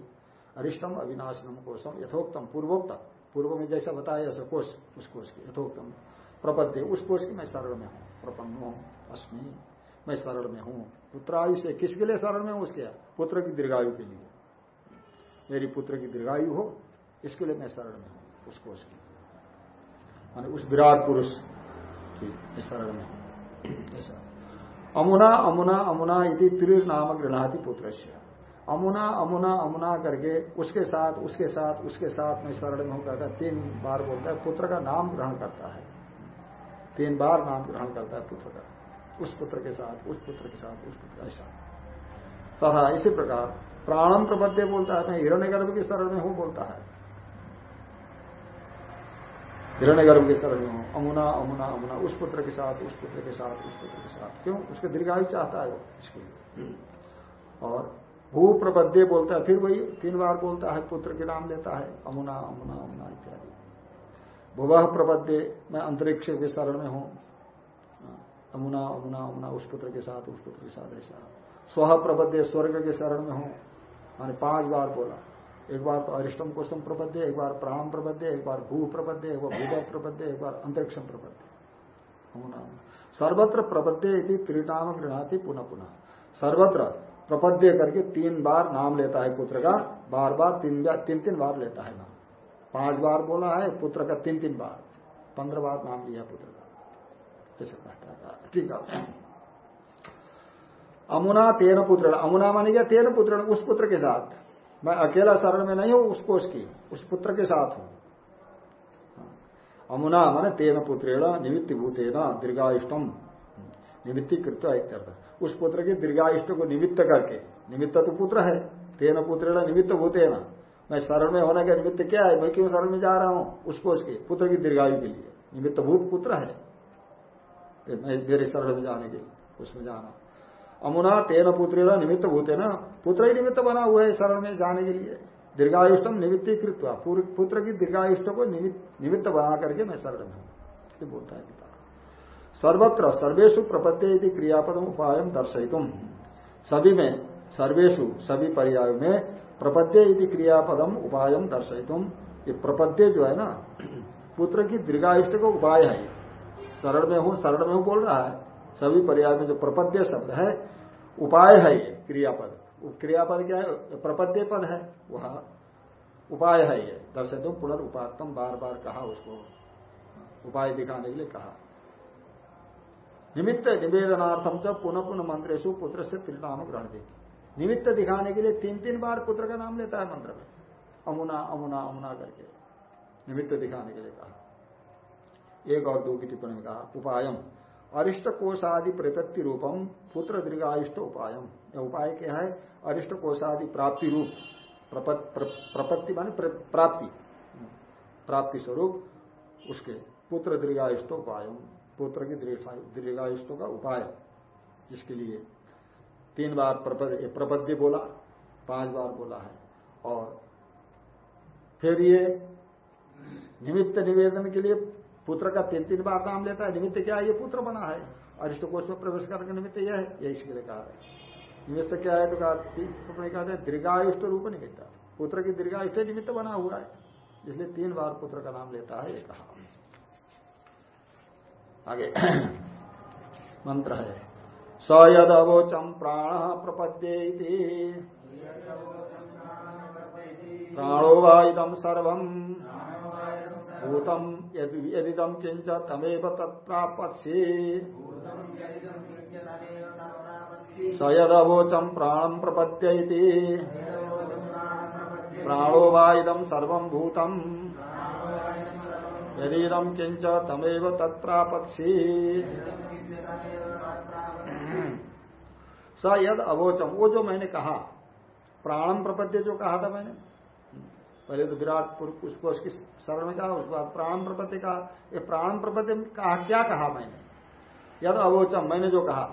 अरिष्टम, अविनाशिनम, कोशम यथोक्तम, पूर्वोक्त। पूर्व में जैसा बताया ऐसा कोष उस कोष की यथोक्तम। प्रपद्य, उस कोष की मैं शरण में हूँ। प्रपन्न अस्मी, मैं शरण में हूँ। पुत्रायु से किसके लिए शरण में हूँ उसके? पुत्र की दीर्घायु के लिए। मेरी पुत्र की दीर्घायु हो, इसके लिए मैं शरण में हूँ उसको उसकी माने उस विराट पुरुष की शरण में। ऐसा। अमुना अमुना अमुना यदि त्रिर नाम गृहणाति पुत्र अमुना अमुना अमुना करके उसके साथ उसके साथ उसके साथ में शरण में कहता है तीन बार बोलता है, पुत्र का नाम ग्रहण करता है। तीन बार नाम ग्रहण करता है पुत्र का। उस पुत्र के साथ, उस पुत्र के साथ, उस पुत्र, ऐसा। तथा इसी प्रकार प्राणम प्रबद्ध बोलता है मैं हिरण्य गर्भ की शरण में हूँ बोलता है। हिरण्य गर्भ की शरण में हूँ। अमुना अमुना अमुना, उस पुत्र के साथ, उस पुत्र के साथ, उस पुत्र के साथ। क्यों? उसके दीर्घायु चाहता है वो इसके लिए। और भू प्रबद्ध बोलता है, फिर वही तीन बार बोलता है, पुत्र के नाम लेता है, अमुना अमुना अमुना इत्यादि। भुवह प्रबद्ध मैं अंतरिक्ष के शरण में हूँ। अमुना अमुना अमुना, उस पुत्र के साथ, उस पुत्र के साथ ऐसा। स्व प्रबद्ध स्वर्ग के शरण में हूँ। मैंने पाँच बार बोला। एक बार तो अरिष्टम कोशम प्रबद्ध एक बार प्राण प्रबद्ध एक बार भू प्रबद्ध एक बार भूव प्रबद्ध एक बार अंतरिक्षम प्रबद्ध सर्वत्र प्रबद्ध यदि त्रिनाम गृहती पुनः पुनः। सर्वत्र प्रपद्य करके तीन बार नाम लेता है पुत्र का, बार बार तीन बार तीन तीन बार लेता है नाम। पाँच बार बोला है, पुत्र का तीन तीन बार। पंद्रह बार नाम लिया पुत्र का। ऐसा कहता था। ठीक है। अमुना तेन पुत्र, अमुना मानी गया तेन पुत्र, उस पुत्र के साथ। मैं अकेला शरण में नहीं हूँ, उसको की उस पुत्र के साथ हूँ। अमुना माने तेन पुत्रेण निमित्त भूतेना दीर्घायुष्टम निमित्ती कृत्य उस पुत्र की दीर्घायुष्ट को निमित्त करके, निमित्त तो पुत्र है, तेन पुत्र निमित्त भूते ना मैं शरण में होने का निमित्त क्या है? मैं क्यों शरण में जा रहा हूँ? उसको उसके, पुत्र की दीर्घायु के लिए। निमित्त भूत पुत्र है। मैं मेरे शरण में जाने के लिए, उसमें जाना। अमुना तेन पुत्र निमित्त भूते ना पुत्र ही निमित्त बना हुआ है शरण में जाने के लिए। दीर्घायुष्टम निमित्तीकृत पुत्र की दीर्घायुष्ट को निमित्त बना करके मैं शरण में हूँ। बोलता है सर्वत्र सर्वेशु प्रपद्य यदि क्रियापदम उपाय दर्शयितुम। सभी में सर्वेशु सभी पर्याय में प्रपद्य यदि क्रियापदम उपाय दर्शयितुम। ये प्रपद्य जो है ना, <clears throat> पुत्र की दीर्घायुष्ट को उपाय है। शरण में हूँ, शरण में हूँ बोल रहा है। सभी पर्याय में जो प्रपद्य शब्द है, उपाय है ये, क्रियापद। क्रियापद क्या है? प्रपद्य पद है, वह उपाय है ये। दर्शय पुनर्उपातम बार बार कहा उसको, उपाय दिखाने के लिए कहा। निमित्त निवेदनार्थम च पुनः पुनः मंत्रेशु पुत्र से त्रिनाम ग्रहण देगी निमित्त दिखाने के लिए तीन तीन बार पुत्र का नाम लेता है मंत्र में। अमुना अमुना अमुना करके। निमित्त दिखाने के लिए कहा। एक और दो की टिप्पणी में कहा, उपायम। अरिष्ट कोशादि प्रपत्ति रूपम, पुत्र दीर्घायुष्ट उपायम। यह उपाय क्या है? अरिष्ट कोशादि प्राप्ति रूप प्रपत्ति माने प्राप्ति। प्राप्ति स्वरूप, उसके पुत्र दीर्घायुष्ट उपायम। पुत्र की दीर्घायुष्टों का उपाय। जिसके लिए तीन बार प्रपद्य बोला, पाँच बार बोला है। और फिर ये निमित्त निवेदन के लिए पुत्र का तीन तीन बार नाम लेता है निमित्त क्या है? ये पुत्र बना है। अरिष्ट कोष में प्रवेश करने का निमित्त यह है ये इसके लिए कहा है। निमित्त क्या है? तो कहा कहते हैं दीर्घायुष्ट रूप निमित्त पुत्र की दीर्घायुष्ट निमित्त बना हुआ है इसलिए तीन बार पुत्र का नाम लेता है ये कहा। आगे। <clears throat> मंत्र है स यद अवोचम प्राण प्रपद्ये प्राणो वा इदम सर्व भूतम यदिदम किंच तमेव तत्प्रापत्सी स यदवोचम प्राणम प्रपद्य प्राणो वा इदम सर्व भूतम। यदीदम किंच तमेव तत्प्रापत्सी स यद अवोचम वो जो मैंने कहा, प्राणम प्रपद्य जो कहा था मैंने पहले तो विराट उसको उसकी शरण में कहा, उसके बाद प्राण प्रपत्ति कहा। ये प्राण प्रपत्ति कहा क्या कहा मैंने। यद अवोचम, मैंने जो कहा।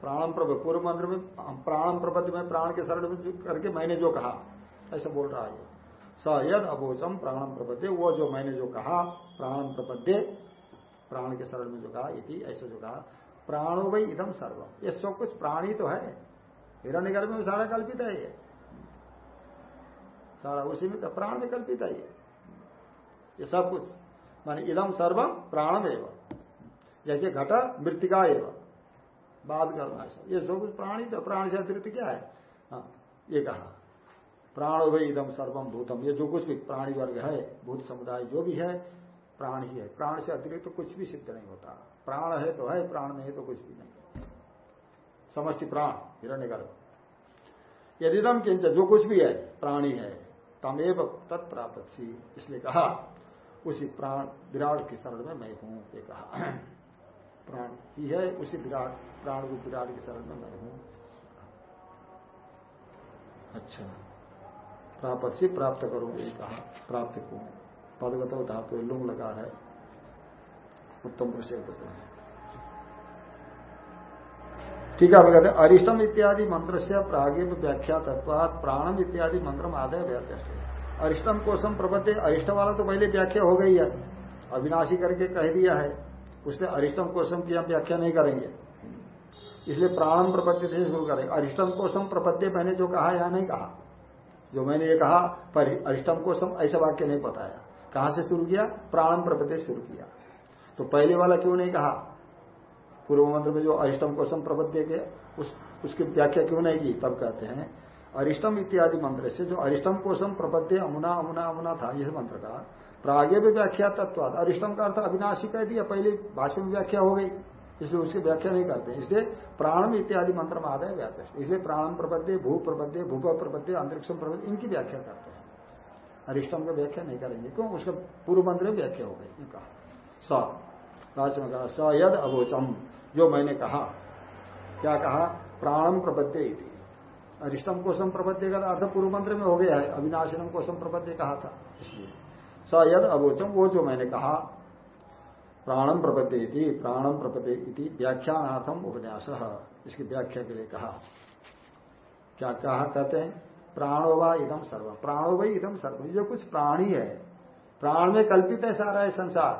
प्राणम प्रभ पूर्व मंत्र में, प्राण प्रपत्ति में, प्राण के शरण में करके मैंने जो कहा। ऐसा बोल रहा है स यद अभोचम प्राणम प्रपद्य वो जो मैंने जो कहा, प्राण प्रपद्य प्राण के शरण में जो कहा, इति, ऐसे जो कहा। प्राणो भाई इदम सर्व ये सब कुछ प्राणी तो है। हिरण्य में सारा कल्पित है ये। सारा उसी में तो प्राण में कल्पित है ये। सब कुछ। माने इदम सर्वम प्राणम एवं। जैसे घटा, मृतिका एवं। बात करना है ये सब कुछ प्राणी तो प्राण से अतिरिक्त क्या है? हाँ ये कहा। प्राण भाई इदम सर्वम भूतम। ये जो कुछ भी प्राणी वर्ग है, भूत समुदाय जो भी है, प्राण ही है। प्राण से अतिरिक्त तो कुछ भी सिद्ध नहीं होता। प्राण है तो है, प्राण नहीं है तो कुछ भी नहीं समष्टि प्राण हिरण्य गर्भ यदिदम किंच जो कुछ भी है, प्राणी है तमेव तत्प्राप्त इसलिए कहा, उसी प्राण, विराट की शरण में मैं हूँ, ये कहा। प्राण ही है, उसी विराट, प्राण को विराट की शरण में मैं हूँ। अच्छा। प्रापक्षी प्राप्त प्राप्त करूँगे कहा। प्राप्त को। पदगत धातु लुंग लगा है। उत्तम विषय ठीक है कहते अरिष्टम इत्यादि मंत्र से प्रागे व्याख्या तत्वात प्राणम इत्यादि मंत्र आदय व्याख्या अरिष्टम कोशम प्रबद्ध अरिष्ट वाला तो पहले व्याख्या हो गई है। अविनाशी करके कह दिया है, उसने अरिष्टम कोशम की व्याख्या नहीं करेंगे। इसलिए प्राणम प्रपद्य से शुरू करेंगे अरिष्टम कोशम प्रपद्य मैंने जो कहा या नहीं कहा। जो मैंने ये कहा, पर अरिष्टम कोशम ऐसा वाक्य नहीं बताया। कहाँ से शुरू किया? प्राणम प्रपद्य शुरू किया। तो पहले वाला क्यों नहीं कहा? पूर्व मंत्र में जो अरिष्टम कोशम प्रपद्य के उस, उसकी व्याख्या क्यों नहीं की? तब कहते हैं, अरिष्टम इत्यादि मंत्र से जो अरिष्टम कोशम प्रपद्य अमुना अमुना अमुना था, यह मंत्र का प्रागे भी व्याख्या तत्व अरिष्टम का अर्थ अविनाशी कह दिया, पहले भाषण में व्याख्या हो गई, इसलिए उसकी व्याख्या नहीं करते। इसलिए प्राणम इत्यादि मंत्र में आदाय व्याख्या इसलिए प्राणम प्रपद्य भू प्रपद्य भूप प्रपद्य अंतरिक्षम प्रपद्य इनकी व्याख्या करते हैं। अरिष्टम का व्याख्या नहीं करेंगे, क्यों? उसका पूर्व मंत्र व्याख्या हो गई कहा स राज में अवोचम। जो मैंने कहा, क्या कहा? प्राणम प्रपद्य अरिष्टम कोशम प्रपद्य का अर्थ पूर्व मंत्र में हो गया है अविनाशिनम कोशम प्रपद्य कहा था, इसलिए। स यद अवोचम वो जो मैंने कहा प्राणम प्रपद्य प्राणम प्रपद्य व्याख्यानाथम उपन्यास, इसकी व्याख्या के लिए कहा। क्या कहा कहते हैं? प्राणो वा इदम सर्व। प्राणो भाई इदम सर्व। जो कुछ प्राणी है, प्राण में कल्पित है सारा है संसार।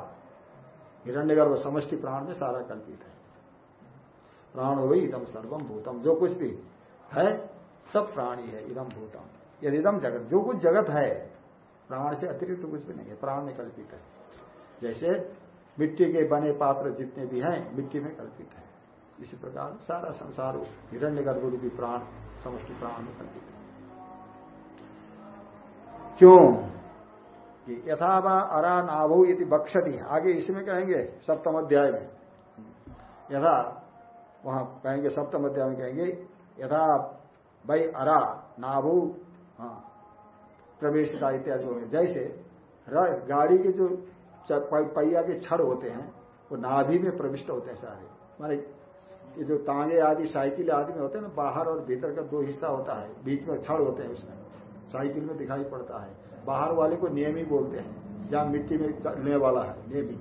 हिरण्यगर्भ समष्टि प्राण में सारा कल्पित है। प्राणो हो इदम सर्वम भूतम जो कुछ भी है, सब प्राणी है इदम भूतम। यदि इदम जगत, जो कुछ जगत है, प्राण से अतिरिक्त कुछ भी नहीं है, प्राण में कल्पित है। जैसे मिट्टी के बने पात्र जितने भी हैं, मिट्टी में कल्पित है। इसी प्रकार सारा संसार हिरण्य गर्भ रूपी प्राण, समष्टि प्राण में कल्पित है। क्यों? यथावा अरा नाभो इति बक्षति आगे इसमें कहेंगे, सप्तम अध्याय में। यथा वहाँ कहेंगे, सप्तम अध्याय में कहेंगे, यथा भाई अरा नाभु हाँ प्रवेशता इत्यादि हो जैसे गाड़ी के जो पहिया के छड़ होते हैं, वो नाभि में प्रविष्ट होते हैं सारे। माने ये जो तांगे आदि, साइकिल आदि में होते हैं ना, बाहर और भीतर का दो हिस्सा होता है, बीच में छड़ होते हैं उसमें। साइकिल में दिखाई पड़ता है। बाहर वाले को नियमी बोलते हैं, जहाँ मिट्टी में चलने वाला है, नियमी।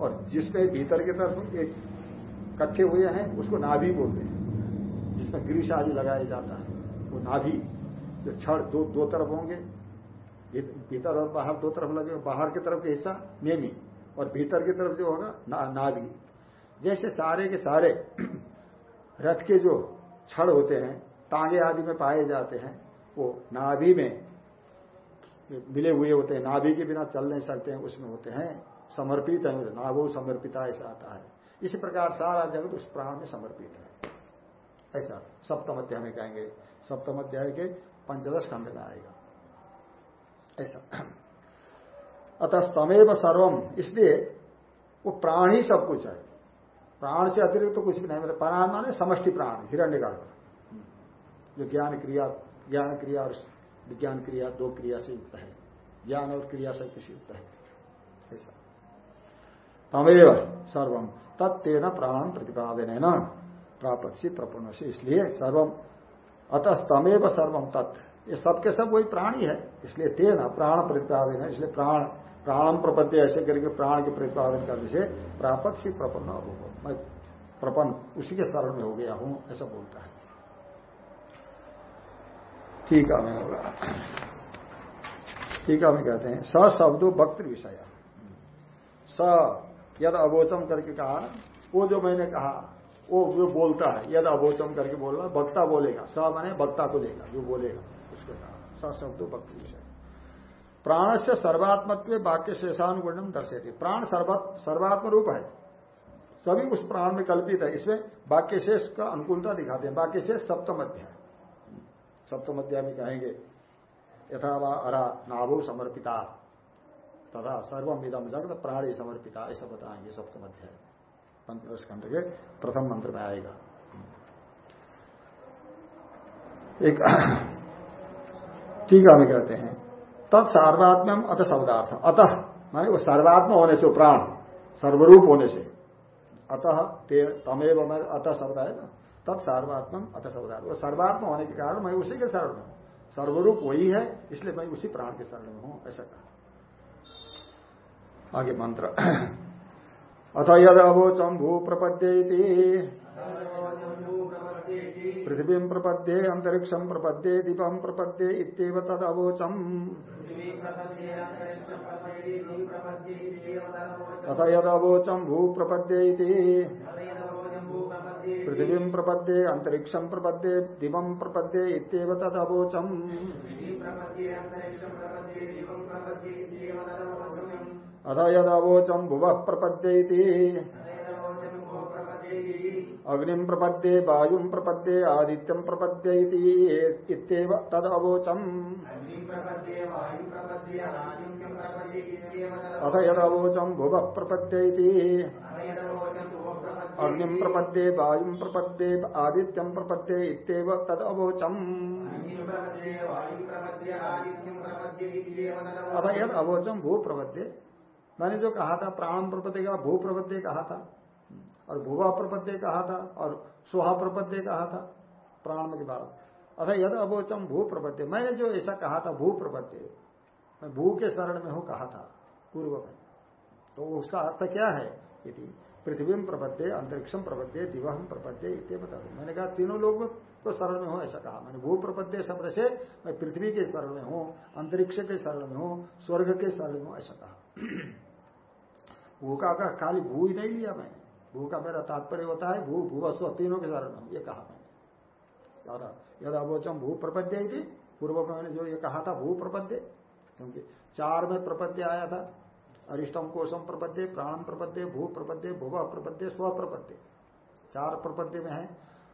और जिसमें भीतर की तरफ़ एक कट्ठे हुए हैं उसको नाभि बोलते हैं जिसमें ग्रीस आदि लगाया जाता है। वो नाभि जो छड़ दो दो तरफ़ होंगे भीतर और बाहर दो तरफ़ लगे बाहर की तरफ़ का हिस्सा नेमी और भीतर की तरफ़ जो होगा ना, नाभि। जैसे सारे के सारे <clears throat> रथ के जो छड़ होते हैं तांगे आदि में पाए जाते हैं वो नाभि में मिले हुए होते हैं। नाभि के बिना चल नहीं सकते हैं उसमें होते हैं समर्पित है नाभो समर्पिता ऐसा आता है। इसी प्रकार सारा जगत उस प्राण में समर्पित है। ऐसा सप्तम अध्याय में कहेंगे, सप्तम अध्याय के पंचदश खंड में आएगा। ऐसा। अतः स्तमेव सर्वम, इसलिए वो प्राण ही सब कुछ है। प्राण से अतिरिक्त तो कुछ भी नहीं मतलब प्राण माने समष्टि प्राण हिरण्य का जो ज्ञान क्रिया ज्ञान क्रिया और विज्ञान क्रिया, दो क्रिया से युक्त है। ज्ञान और क्रिया से युक्त है। ऐसा। तमेव सर्वम तत्तेन प्राण प्रतिपादन है न प्राप्त से इसलिए सर्वम अतः तमेव सर्वम तत्। ये सबके सब वही प्राणी है, इसलिए तेन प्राण प्रतिपादन है इसलिए प्राण प्राणम प्रपद्य ऐसे करके प्राण के प्रतिपादन करने से प्राप्त से प्रपन्न हो मैं प्रपन्न, उसी के शरण में हो गया हूँ, ऐसा बोलता है। ठीक है, मैं होगा ठीक है कहते हैं, स शब्दों वक्त विषय। स यद अवोचम करके कहा, वो जो मैंने कहा, वो जो बोलता है, यद अवोचम करके बोलना, वक्ता बोलेगा, स मैंने वक्ता को लेगा, जो बोलेगा, उसको कहा शब्द भक्ति विषय प्राण से सर्वात्मत्व वाक्य शेषानुगुणम दर्शेती प्राण सर्वात्म रूप है। सभी उस प्राण में कल्पित है, इसमें वाक्य शेष का अनुकूलता दिखाते हैं। वाक्य शेष सप्तम अध्याय सप्तम अध्याय में कहेंगे, यथा वा अरा नाभो समर्पिता। तथा सर्वम इदम जगत, प्राणी समर्पिता ऐसा बताएँगे सप्तम अध्याय पंचदश खंड के प्रथम मंत्र में आएगा। एक <clears throat> ठीक है कहते हैं तत्सार्वात्म अत शब्दार्थ। अतः, माने वो सर्वात्म होने से प्राण, सर्वरूप होने से। अतः तमेव अतः शब्द है ना? तब सर्वात्म अतः शब्दार्थ। वो सर्वात्म होने के कारण मैं उसी के शरण में हूँ। सर्वरूप वही है, इसलिए मैं उसी प्राण के शरण में हूँ, ऐसा कहा। आगे मंत्र। अथ यद अवोचम भू प्रपद्ये पृथ्वी प्रपद्ये अंतरिक्ष प्रपद्ये दीपम प्रपद्ये इतव तद अवोचम अथ यद अवोचम भू प्रपद्ये पृथ्वी प्रपद्ये अंतरिक्ष प्रपद्ये दिवं प्रपद्ये इतव तद अवोचम अथ यदवोचम भुव प्रपद्ये अग्नि प्रपद्ये वायु प्रपद्ये, आदित्यम प्रपद्ये तदवोचम। अथ यदवोचम भुव प्रपद्ये अग्नि प्रपद्ये वायु प्रपद्ये, आदित्यम प्रपद्ये तदवोचम। अथ यद अवोचम भू प्रपद्ये मैंने जो कहा था, प्राण प्रपद्य का, भू प्रपद्य कहा था, और भूवा प्रपद्य कहा था, और सुहा प्रपद्य कहा था, प्राण के बाद अथा यद अबोचम भू प्रपद्य मैंने जो ऐसा कहा था, भू प्रपद्य मैं भू के शरण में हूँ कहा था, पूर्व में। तो उसका अर्थ क्या है? यदि पृथ्वी प्रपद्य अंतरिक्षम प्रपद्य दिवहम प्रपद्य इतने बता दो मैंने कहा, तीनों लोग तो शरण में हूँ, ऐसा कहा। मैंने भू प्रपद्य शब्द से मैं पृथ्वी के शरण में हूँ, अंतरिक्ष के शरण में हूँ, स्वर्ग के शरण में हूँ, ऐसा कहा। भू का खाली भू ही नहीं लिया मैंने। भू का मेरा तात्पर्य होता है भू भूवस्व तीनों के शरण में ये कहा मैंने। यदा अवोचम भू प्रपद्य थी पूर्व में मैंने जो ये कहा था भू प्रपद्य, क्योंकि चार में प्रपद्य आया था। अरिष्टम, कोशम प्रपद्य प्राण प्रपद्य भू प्रपद्य, भूव प्रपद्य, स्व प्रपद्य। चार प्रपद्य में है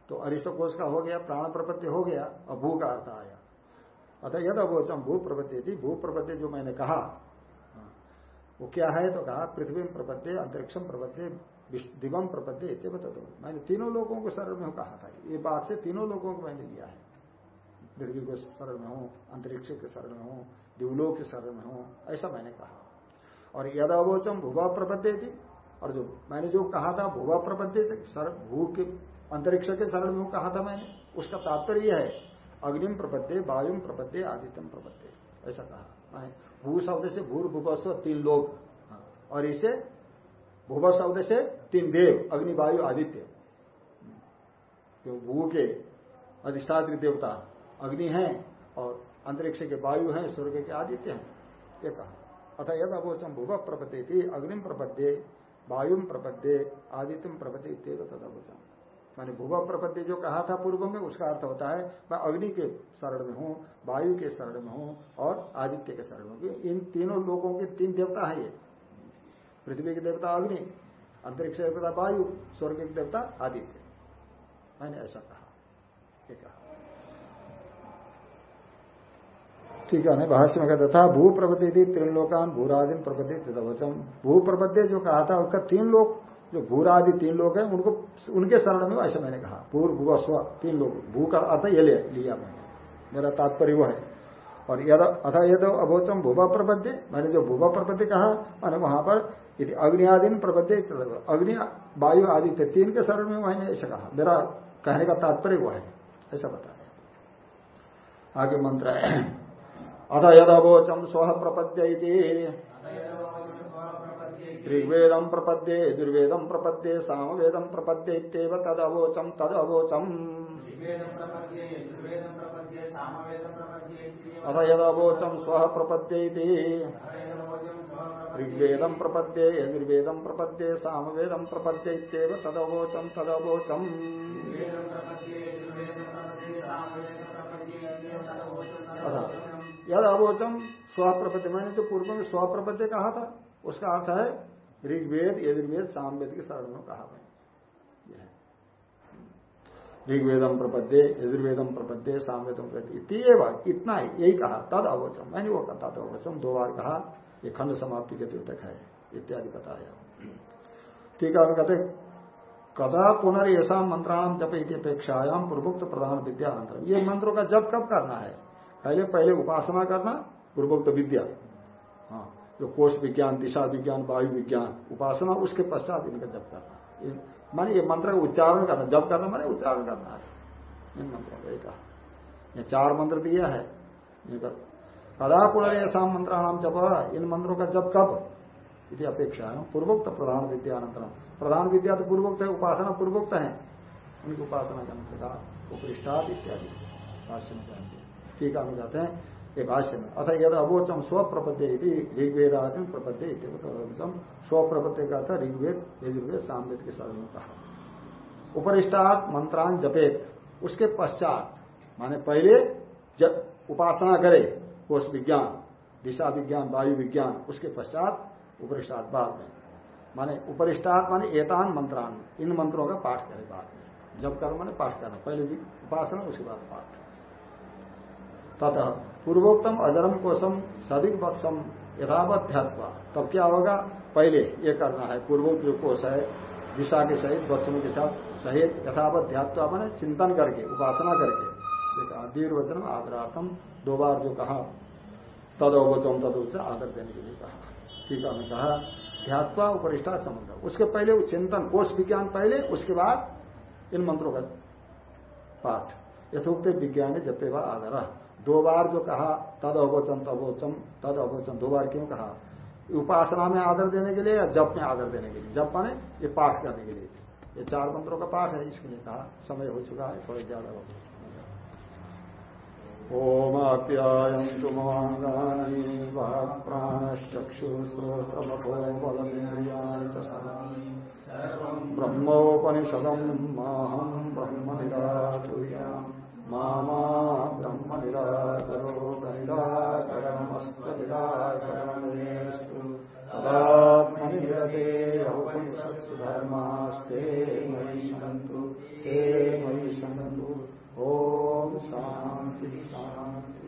तो अरिष्ट कोश का हो गया, प्राण प्रपद्य हो गया, और भू का अर्थ आया। अतः यद अवोचम भू प्रपद्य थी भू प्रपद्य जो मैंने कहा वो क्या है तो कहा, पृथ्वी प्रपद्य अंतरिक्षम प्रपद्य दिवम प्रपद्य इतने बता दो मैंने तीनों लोगों को शरण में कहा था। ये बात से तीनों लोगों को मैंने लिया है। पृथ्वी को शरण में हूँ, अंतरिक्ष के शरण में हूँ दिवलोक के शरण में हूँ, ऐसा मैंने कहा। और यद अवोचम भूवा प्रपद्य थी। और जो मैंने जो कहा था, भूवा प्रपद्य भू के अंतरिक्ष के शरण में कहा था मैंने। उसका तात्पर्य है अग्निम प्रपद्य वायुम प्रपद्य आदित्यम प्रपद्य, ऐसा कहा। भू शब्द से भूर, भूपस्व, तीन लोग। और इसे भूव शब्द से तीन देव, अग्नि, वायु, आदित्य। तो भू के अधिष्ठात्री देवता अग्नि है और अंतरिक्ष के वायु हैं स्वर्ग के आदित्य हैं, ये कहा। अतः यद अवोचम भूव प्रपत्ति अग्निम प्रपद्य वायुम प्रपद्य आदित्यम प्रपद्य इतव तद अवोचम मैंने भूव प्रपद्य जो कहा था पूर्व में, उसका अर्थ होता है, मैं अग्नि के शरण में हूँ, वायु के शरण में हूँ और आदित्य के शरण में इन तीनों लोगों के तीन देवता है ये। पृथ्वी के देवता अग्नि, अंतरिक्ष देवता वायु, स्वर्ग के देवता आदित्य। मैंने ऐसा कहा। ठीक है भाष्य में कहता था भू प्रपत्ति त्रिलोकान भूरादिन प्रपत्ति वचन भू प्रपत्ति जो कहा था, उसका तीन लोग जो भूरा आदि तीन लोग हैं, उनको, उनके शरण में ऐसा मैंने कहा, पूर्व भू स्व, तीन लोग। भू का अर्थ ये ले, लिया मैंने। मेरा तात्पर्य वो है। और यद यद अभोचम भूभा प्रपद्य, मैंने जो भूभा प्रपद्य कहा, मैंने वहाँ पर यदि अग्नि आदि प्रपद्य अग्नि, वायु आदि थे, तीन के शरण में मैंने ऐसा कहा। मेरा कहने का तात्पर्य वो है। ऐसा बताया। आगे मंत्र है। अथ यद अभोचम स्व प्रपद्य ऋग्वेदम प्रपद्ये यजुर्वेदम प्रपद्ये सामवेदम प्रपद्ये इत्येव तदवोचम तदवोचम अथ यदवोचम स्व प्रपद्ये ऋग्वेदम प्रपद्ये। यजुर्वेदम प्रपद्ये सामवेदम प्रपद्ये इत्येव तदवोचम तदवोचम यद अवोचम स्वप्रपद्य मैंने तो पूर्व में स्वप्रपद्य कहा था। उसका अर्थ है ऋग्वेद, यजुर्वेद, सामवेद के शरण में कहा मैं ऋग्वेदम प्रपद्ये यजुर्वेदम प्रपद्ये सामवेदम प्रपद्ये। इतना ही, यही कहा, तद अवचम। मैंने वो कहा, तद अवचम, दो बार कहा, ये खंड समाप्ति के द्योतक है, इत्यादि बताया ठीक है कहते कदा पुनर्यशा मंत्राणाम जप अपेक्षायाम पूर्वोक्त प्रधान विद्या अंतर ये मंत्रों का जप कब करना है? पहले पहले उपासना करना, पूर्वोक्त विद्या। हाँ। जो कोष विज्ञान दिशा विज्ञान वायु विज्ञान उपासना, उसके पश्चात इनका जप करना। माने ये मंत्र का उच्चारण करना, जप करना माने उच्चारण करना है। इन मंत्रों का कहा ये चार मंत्र दिया है। कदा पुनर्यशा मंत्राणाम जप। इन मंत्रों का जप कब? इति अपेक्षा है पूर्वोक्त प्रधान विद्यानंतरम प्रधान विद्या तो पूर्वोक्त है, उपासना पूर्वोक्त है। उनकी उपासना से कहा उपरिष्टात इत्यादि। भाष्य में जाएँगे। ठीक है, हम जाते हैं। ये भाष्य में। अथ यद अवोचम स्व प्रपद्य ऋग्वेद आदि प्रपद्य स्व प्रपद्य का था ऋग्वेद, यजुर्वेद, सामवेद के शरण में कहा उपरिष्टात मंत्रान जपेत। उसके पश्चात, माने पहले जब उपासना करे, कोष विज्ञान, दिशा विज्ञान, वायु विज्ञान, उसके पश्चात उपरिष्टात बाद में। माने उपरिष्टात माने एतान मंत्रान, इन मंत्रों का पाठ करे बाद में। जब करो माने पाठ करना, पहले उपासना, उसके बाद पाठ। तथा पूर्वोत्तम अजरम कोशम सदिक वत्सम यथावत ध्यात्वा। तब क्या होगा? पहले ये करना है, पूर्वोक्त जो कोष है, दिशा के सहित वत्सों के साथ सहित यथावत ध्यात्वा मैंने चिंतन करके, उपासना करके। दीर्घ वचन आदरार्थम, दो बार जो कहा, तदोवचम तद आदर देने के लिए कहा। टीका में कहा, ध्यात्वा उपरिष्ठा संबंध उसके पहले वो चिंतन कोष विज्ञान पहले, उसके बाद इन मंत्रों का पाठ। यथोक्त विज्ञान जपे व आदर। दो बार जो कहा, तद अवोचन तबोचम तद अवोचन, दो बार क्यों कहा? उपासना में आदर देने के लिए या जप में आदर देने के लिए? जप माने ये पाठ करने के लिए। ये चार मंत्रों का पाठ है, इसके लिए कहा, समय हो चुका है, थोड़ा ज़्यादा हो बलमिन्द्रियाणि च ब्रह्मोपनिषदम् माहम् ब्रह्म निराकुर्याम् ब्रह्म निराकरोगनिराकरणमस्त्वनिराकरणमेस्तु तदात्मनिरते उपनिषत्सु धर्मास्ते मयि सन्तु ते मयि सन्तु ओम शान्ति शांति